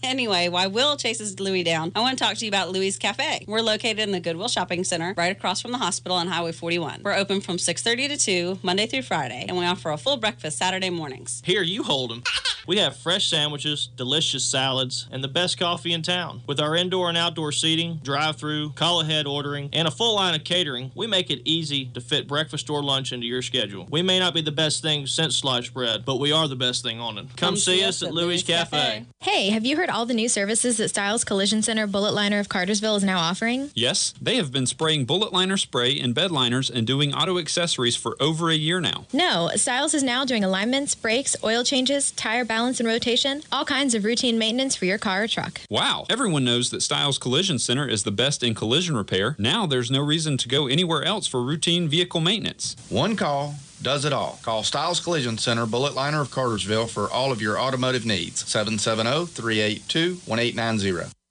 Anyway, while Will chases Louie down, I want to talk to you about Louie's Cafe. We're located in the Goodwill Shopping Center, right across from the hospital on Highway 41. We're open from 6:30 to 2 Monday through Friday, and we offer a full breakfast Saturday mornings. Here, you hold 'em. *laughs* We have fresh sandwiches, delicious salads, and the best coffee in town. With our indoor and outdoor seating, drive-through, call ahead ordering, and a full line of catering, we make it easy to fit breakfast or lunch into your schedule. We may not be the best thing since sliced bread, but we are the best thing on it. Come, see us at Louie's Cafe. Hey, have you heard all the new services that Styles Collision Center Bullet Liner of Cartersville is now offering? Yes, they have been spraying bullet liner spray in bed liners and doing auto accessories for over a year now. No, Styles is now doing alignments, brakes, oil changes, tire balance and rotation, all kinds of routine maintenance for your car or truck. Wow, everyone knows that Styles Collision Center is the best in collision repair. Now there's no reason to go anywhere else for routine vehicle maintenance. One call does it all. Call Styles Collision Center, Bullet Liner of Cartersville for all of your automotive needs. 770-382-1890.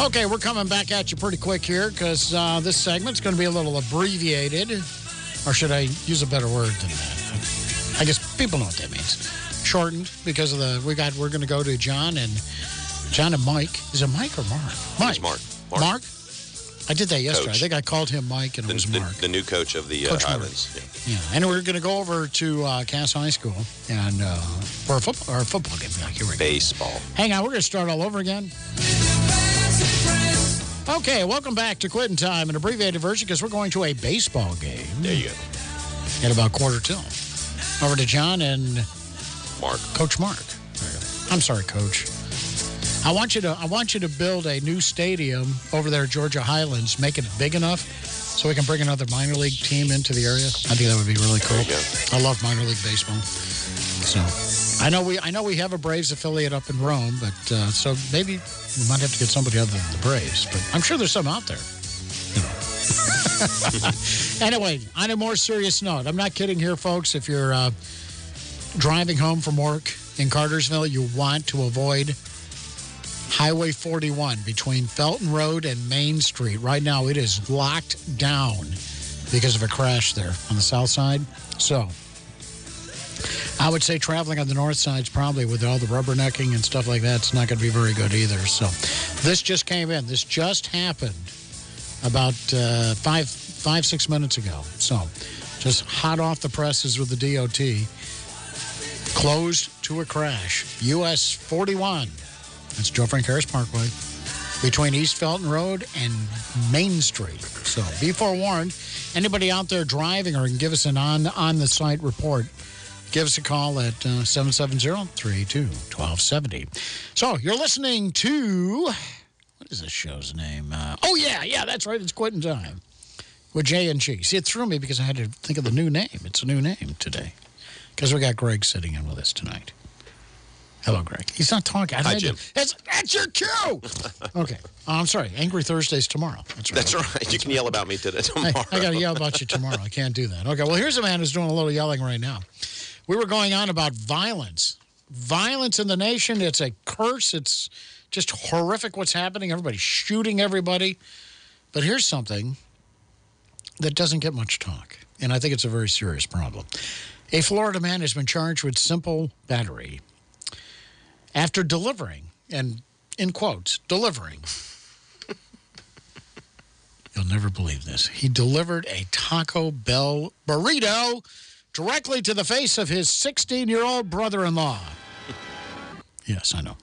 Okay, we're coming back at you pretty quick here because uh, this segment's going to be a little abbreviated. Or should I use a better word than that? I guess people know what that means. shortened because of the we got we're going to go to John and John and Mike. Is it Mike or Mark? Mike. Mark. Mark. I did that yesterday. Coach. I think I called him Mike and it The, was Mark. the new coach of the uh, Coach Mark. Highlands. Yeah, and we're going to go over to uh, Cass High School and uh, for a football or a football game. Yeah, here we go. Baseball. Hang on, we're going to start all over again. Okay, welcome back to Quitting Time, an abbreviated version because we're going to a baseball game. There you go. At about quarter till. Over to John and Mark. Coach Mark. I'm sorry, Coach. I want you to I want you to build a new stadium over there at Georgia Highlands, make it big enough so we can bring another minor league team into the area. I think that would be really cool. I love minor league baseball. So I know we I know we have a Braves affiliate up in Rome, but uh, so maybe we might have to get somebody other than the Braves. But I'm sure there's some out there. *laughs* Anyway, on a more serious note, I'm not kidding here, folks. If you're uh, driving home from work in Cartersville, you want to avoid Highway 41 between Felton Road and Main Street. Right now, it is locked down because of a crash there on the south side. So, I would say traveling on the north side is probably with all the rubbernecking and stuff like that, it's not going to be very good either. So, this just came in. This just happened about uh, five, five, six minutes ago. So, just hot off the presses with the DOT. Closed to a crash. US 41. That's Joe Frank Harris Parkway. Between East Felton Road and Main Street. So be forewarned. Anybody out there driving or can give us an on, on the site report, give us a call at uh, 770 382 1270. So you're listening to. What is this show's name? Uh, oh, yeah, yeah, that's right. It's Quitting Time with J and G. See, it threw me because I had to think of the new name. It's a new name today because we got Greg sitting in with us tonight. Hello, Greg. He's not talking. Hi, Jim. That's, that's your cue. okay. Oh, I'm sorry. Angry Thursday's tomorrow. That's right. That's right. You can yell about me today *laughs* I, tomorrow. I got to yell about you tomorrow. I can't do that. Okay. Well, here's a man who's doing a little yelling right now. We were going on about violence. Violence in the nation. It's a curse. It's just horrific what's happening. Everybody's shooting everybody. But here's something that doesn't get much talk, and I think it's a very serious problem. A Florida man has been charged with simple battery after delivering, and in quotes, delivering. *laughs* You'll never believe this. He delivered a Taco Bell burrito directly to the face of his 16 year old brother in law. *laughs* Yes, I know.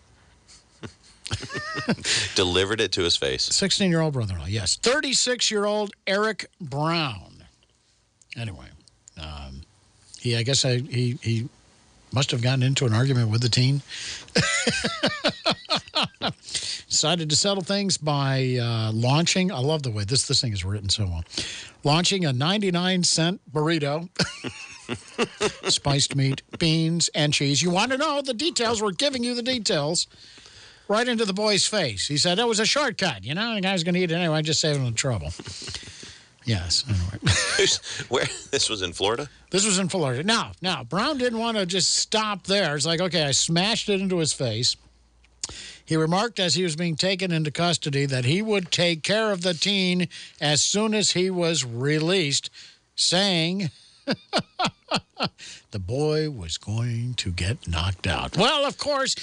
*laughs* Delivered it to his face. 16 year old brother in law, yes. 36 year old Eric Brown. Anyway, um, he, I guess I, he, he must have gotten into an argument with the teen. *laughs* Decided to settle things by uh, launching. I love the way this, this thing is written so well. Launching a 99 cent burrito, spiced meat, beans, and cheese. You want to know the details? We're giving you the details right into the boy's face. He said it was a shortcut. You know, the guy's going to eat it anyway. I just saved him the trouble. Yes. Anyway. *laughs* Where? This was in Florida? This was in Florida. Now, now, Brown didn't want to just stop there. It's like, okay, I smashed it into his face. He remarked as he was being taken into custody that he would take care of the teen as soon as he was released, saying *laughs* the boy was going to get knocked out. Well, of course,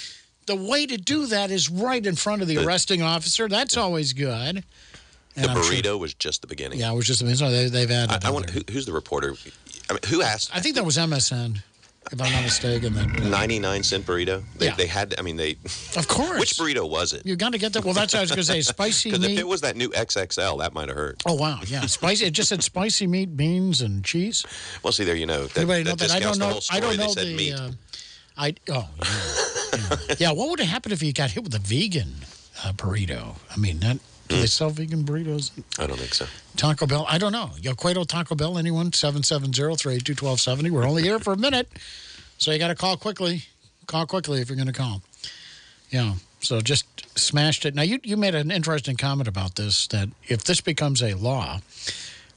the way to do that is right in front of the arresting officer. That's always good. And the I'm sure- burrito was just the beginning. yeah, it was just amazing. They, they've added. I, I wonder who, who's the reporter. I mean, who asked? I think that was MSN, if I'm not mistaken. That, 99 cent burrito. They, Yeah. they had. I mean, they. Of course. Which burrito was it? You got to get that. Well, that's what I was going to say. Spicy *laughs* Because if it was that new XXL, that might have hurt. Oh wow, yeah, spicy. It just said spicy meat, beans, and cheese. Well, see, there you know. That, Anybody know that that? I don't the know. whole story. I don't know they said the. meat. Uh, I oh yeah. yeah. Yeah, What would have happened if he got hit with a vegan uh, burrito? I mean, that, do they sell vegan burritos? I don't think so. Taco Bell. I don't know. Yo quiero Taco Bell. Anyone? Seven seven zero three eight two twelve seventy. We're only here for a minute, so you got to call quickly. Call quickly if you're going to call. Yeah. So just smashed it. Now you you made an interesting comment about this. That if this becomes a law,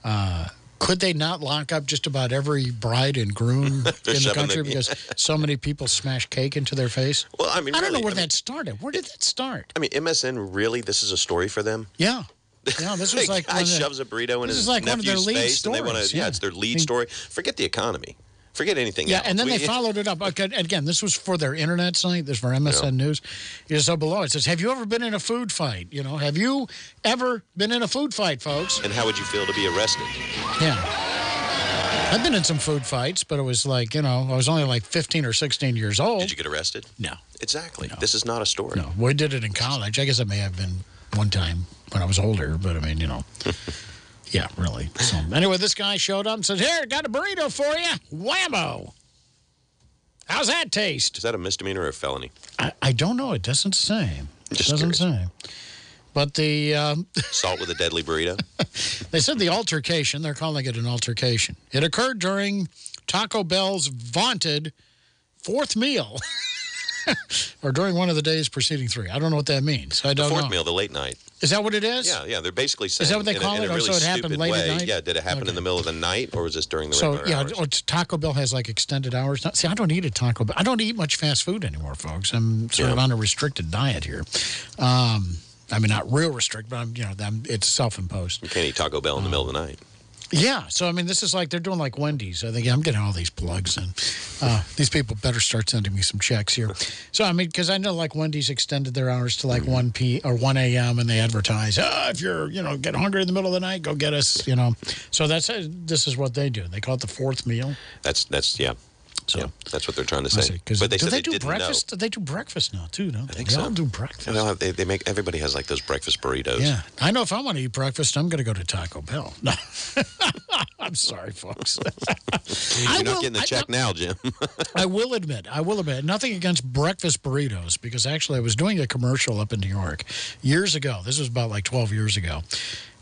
uh, could they not lock up just about every bride and groom *laughs* in the country the- because so many people smash cake into their face? Well, I mean, I don't know where I mean- that started. Where did that start? I mean, MSN. Really, this is a story for them. Yeah. *laughs* Yeah, this was The like guy one of the- shoves a burrito in this his is like one of their nephew's lead face, and they want stories, to. Yeah, yeah. it's their lead I mean- story. Forget the economy. Forget anything Yeah, else. and then We- they *laughs* followed it up. Okay, again, this was for their internet site. This is for MSN News. You know, so below it says, "Have you ever been in a food fight? You know, have you ever been in a food fight, folks?" And how would you feel to be arrested? Yeah. I've been in some food fights, but it was like, you know, I was only like 15 or 16 years old. Did you get arrested? No. Exactly. This is not a story. No, we did it in college. I guess I may have been one time when I was older, but I mean, you know. *laughs* yeah, really. So, anyway, this guy showed up and said, Here, got a burrito for you. Whammo. How's that taste? Is that a misdemeanor or a felony? I, I don't know. It doesn't say. It Just doesn't say. But the um, *laughs* Salt with a deadly burrito? they said the altercation, they're calling it an altercation. It occurred during Taco Bell's vaunted fourth meal. *laughs* or during one of the days preceding three. I don't know what that means. I don't fourth know. meal, the late night. Is that what it is? Yeah, yeah. They're basically saying. Is that what they call a, in it? A Oh, really so it happened late at way. night? Yeah, did it happen in the middle of the night or was this during the So, regular yeah, hours? oh, Taco Bell has like extended hours. See, I don't eat at Taco Bell. I don't eat much fast food anymore, folks. I'm sort of on a restricted diet here. Um, I mean, not real restrict, but I'm, you know, I'm, it's self imposed. You can't eat Taco Bell in the middle of the night. Yeah. So, I mean, this is like they're doing like Wendy's. I think I'm getting all these plugs, and uh, these people better start sending me some checks here. So, I mean, because I know like Wendy's extended their hours to like 1 p or 1 a.m., and they advertise, oh, if you're, you know, get hungry in the middle of the night, go get us, you know. So, that's uh, this is what they do. They call it the fourth meal. That's, that's yeah. Yeah, that's what they're trying to say. see, But they do they they do breakfast? They do breakfast now, too, don't they? I think they so. all do breakfast. know. They'll have- They, they make, everybody has like those breakfast burritos. Yeah. I know if I want to eat breakfast, I'm going to go to Taco Bell. *laughs* No. I'm sorry, folks. *laughs* You're not will- getting the I- check now, Jim. I *laughs* will admit, I will admit, nothing against breakfast burritos because actually I was doing a commercial up in New York years ago. This was about like 12 years ago.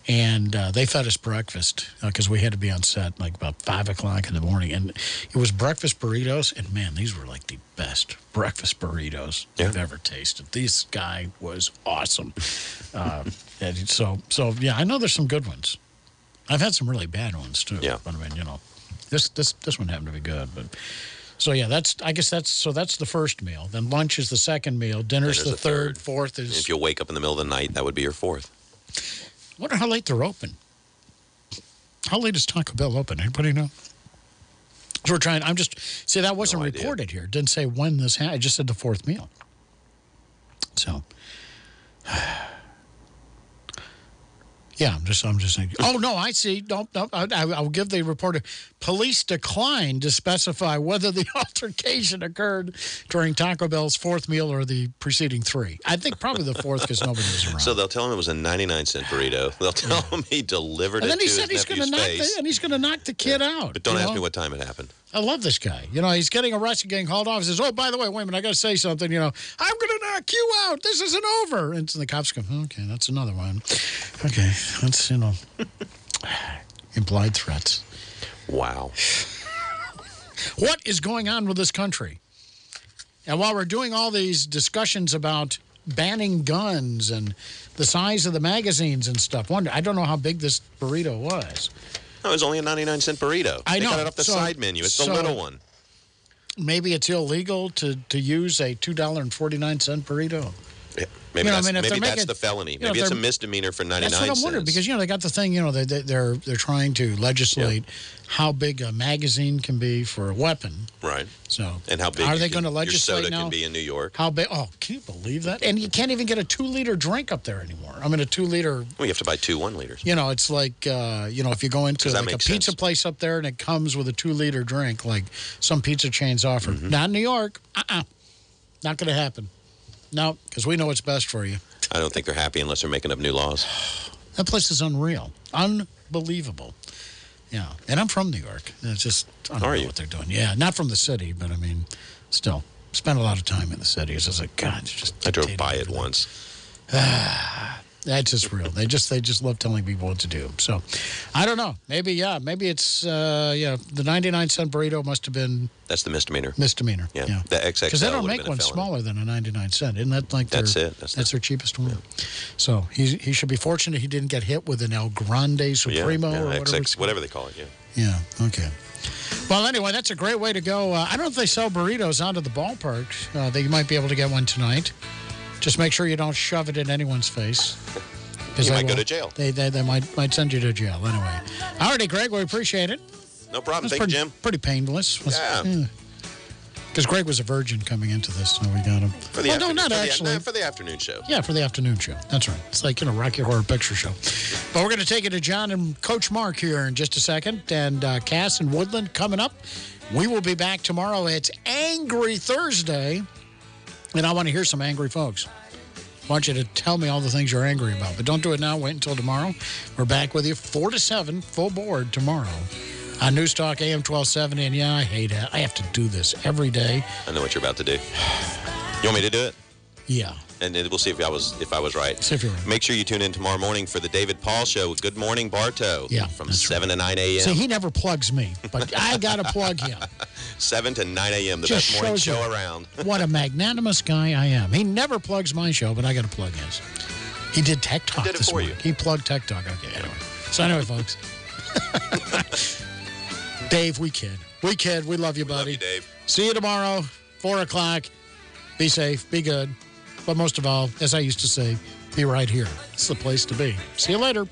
And uh, they fed us breakfast because we had to be on set like about 5 o'clock in the morning. And it was breakfast burritos. And man, these were like the best breakfast burritos I've ever tasted. This guy was awesome. uh, *laughs* and so, so, yeah, I know there's some good ones. I've had some really bad ones too. Yeah. But I mean, you know, this, this, this one happened to be good. But so, yeah, that's, I guess that's, so that's the first meal. Then lunch is the second meal. Dinner's Dinner's the third. Fourth is. if you wake up in the middle of the night, that would be your fourth. Wonder how late they're open. How late is Taco Bell open? Anybody know? So we're trying. I'm just see that wasn't recorded here. It didn't say when this happened. I just said the fourth meal. So, *sighs* yeah, I'm just I'm just saying. Oh no, I see. No, no, I, I- I'll give the reporter. Police declined to specify whether the *laughs* altercation occurred during Taco Bell's fourth meal or the preceding three. I think probably the fourth because nobody was around. *laughs* So they'll tell him it was a 99 cent burrito. They'll tell him he delivered and it then he to said he's going to knock the, and he's going to knock the kid out. But don't ask know? me what time it happened. I love this guy. You know, he's getting arrested, getting hauled off. He says, "Oh, by the way, wait a minute, I got to say something. You know, I'm going to knock you out. This isn't over." And so the cops go, "Okay, that's another one. Okay, that's you know, *sighs* implied threats." Wow. *sighs* What is going on with this country? And while we're doing all these discussions about banning guns and the size of the magazines and stuff, wonder I don't know how big this burrito was. No, it was only a 99 cent burrito. I They got it off the So- side menu. It's the little one. Maybe it's illegal to, to use a $2.49 burrito. Yeah. Maybe You know, I that's, mean, maybe that's making- the felony. you know, maybe it's a misdemeanor for 99 That's what I'm wondering because, you know, they got the thing, you know, they, they, they're, they're trying to legislate how big a magazine can be for a weapon. Right. So, And how big are they going to legislate your soda now? can be in New York. How big? Oh, can you believe that? And you can't even get a two liter drink up there anymore. I mean, a two liter Well, you have to buy two one liters. you know, it's like, uh, you know, if you go into like a pizza place up there and it comes with a two liter drink, like some pizza chains offer. Mm-hmm. Not in New York. Uh uh Not going to happen. No, because we know what's best for you. I don't think they're happy unless they're making up new laws. *sighs* That place is unreal. Unbelievable. Yeah. And I'm from New York. It's just, I don't Are know you? what they're doing. Yeah. Not from the city, but I mean, still, spent a lot of time in the city. It's just like, God, it's just. I drove by it once. *sighs* *sighs* That's just real. They just they just love telling people what to do. So, I don't know. Maybe yeah. Maybe it's uh, yeah. The ninety nine cent burrito must have been That's the misdemeanor. misdemeanor. Yeah. Yeah. The XXL Because they don't make one smaller than a ninety nine cent. Isn't that like That's their, it. That's That's, their cheapest one. So he he should be fortunate he didn't get hit with an El Grande Supremo yeah, or whatever. XX, whatever they call it. Yeah. yeah. Okay. Well, anyway, that's a great way to go. Uh, I don't know if they sell burritos out of the ballpark. Uh, that you might be able to get one tonight. Just make sure you don't shove it in anyone's face. You they might go to jail. They, they, they might, might send you to jail anyway. All righty, Greg, we appreciate it. No problem. Thank pretty, you, Jim. Pretty painless. Yeah. Because Greg was a virgin coming into this, so we got him. For the well, no, afternoon- not for the- actually. no, for the afternoon show. Yeah, for the afternoon show. That's right. It's like, you know, Rocky Horror Picture Show. But we're going to take it to John and Coach Mark here in just a second. And uh, Cass and Woodland coming up. We will be back tomorrow. It's Angry Thursday. And I want to hear some angry folks. I want you to tell me all the things you're angry about. But don't do it now. Wait until tomorrow. We're back with you 4 to 7, full board tomorrow on News Talk AM 1270. And yeah, I hate it. I have to do this every day. I know what you're about to do. You want me to do it? Yeah. And we'll see if I was if I was right. See if you're right. Make sure you tune in tomorrow morning for the David Paul Show with Good Morning Bartow. Yeah, From 7 to 9 a.m. See, he never plugs me, but I got to plug him. *laughs* 7 to 9 a.m. The Just best morning show around. *laughs* what a magnanimous guy I am. He never plugs my show, but I got to plug his. He did Tech Talk did it this for morning. He plugged Tech Talk. Okay, anyway. So, anyway, folks. *laughs* Dave, we kid. We kid. We love you, buddy. Love you, Dave. See you tomorrow, 4 o'clock. Be safe, be good. But most of all, as I used to say, be right here. It's the place to be. See you later.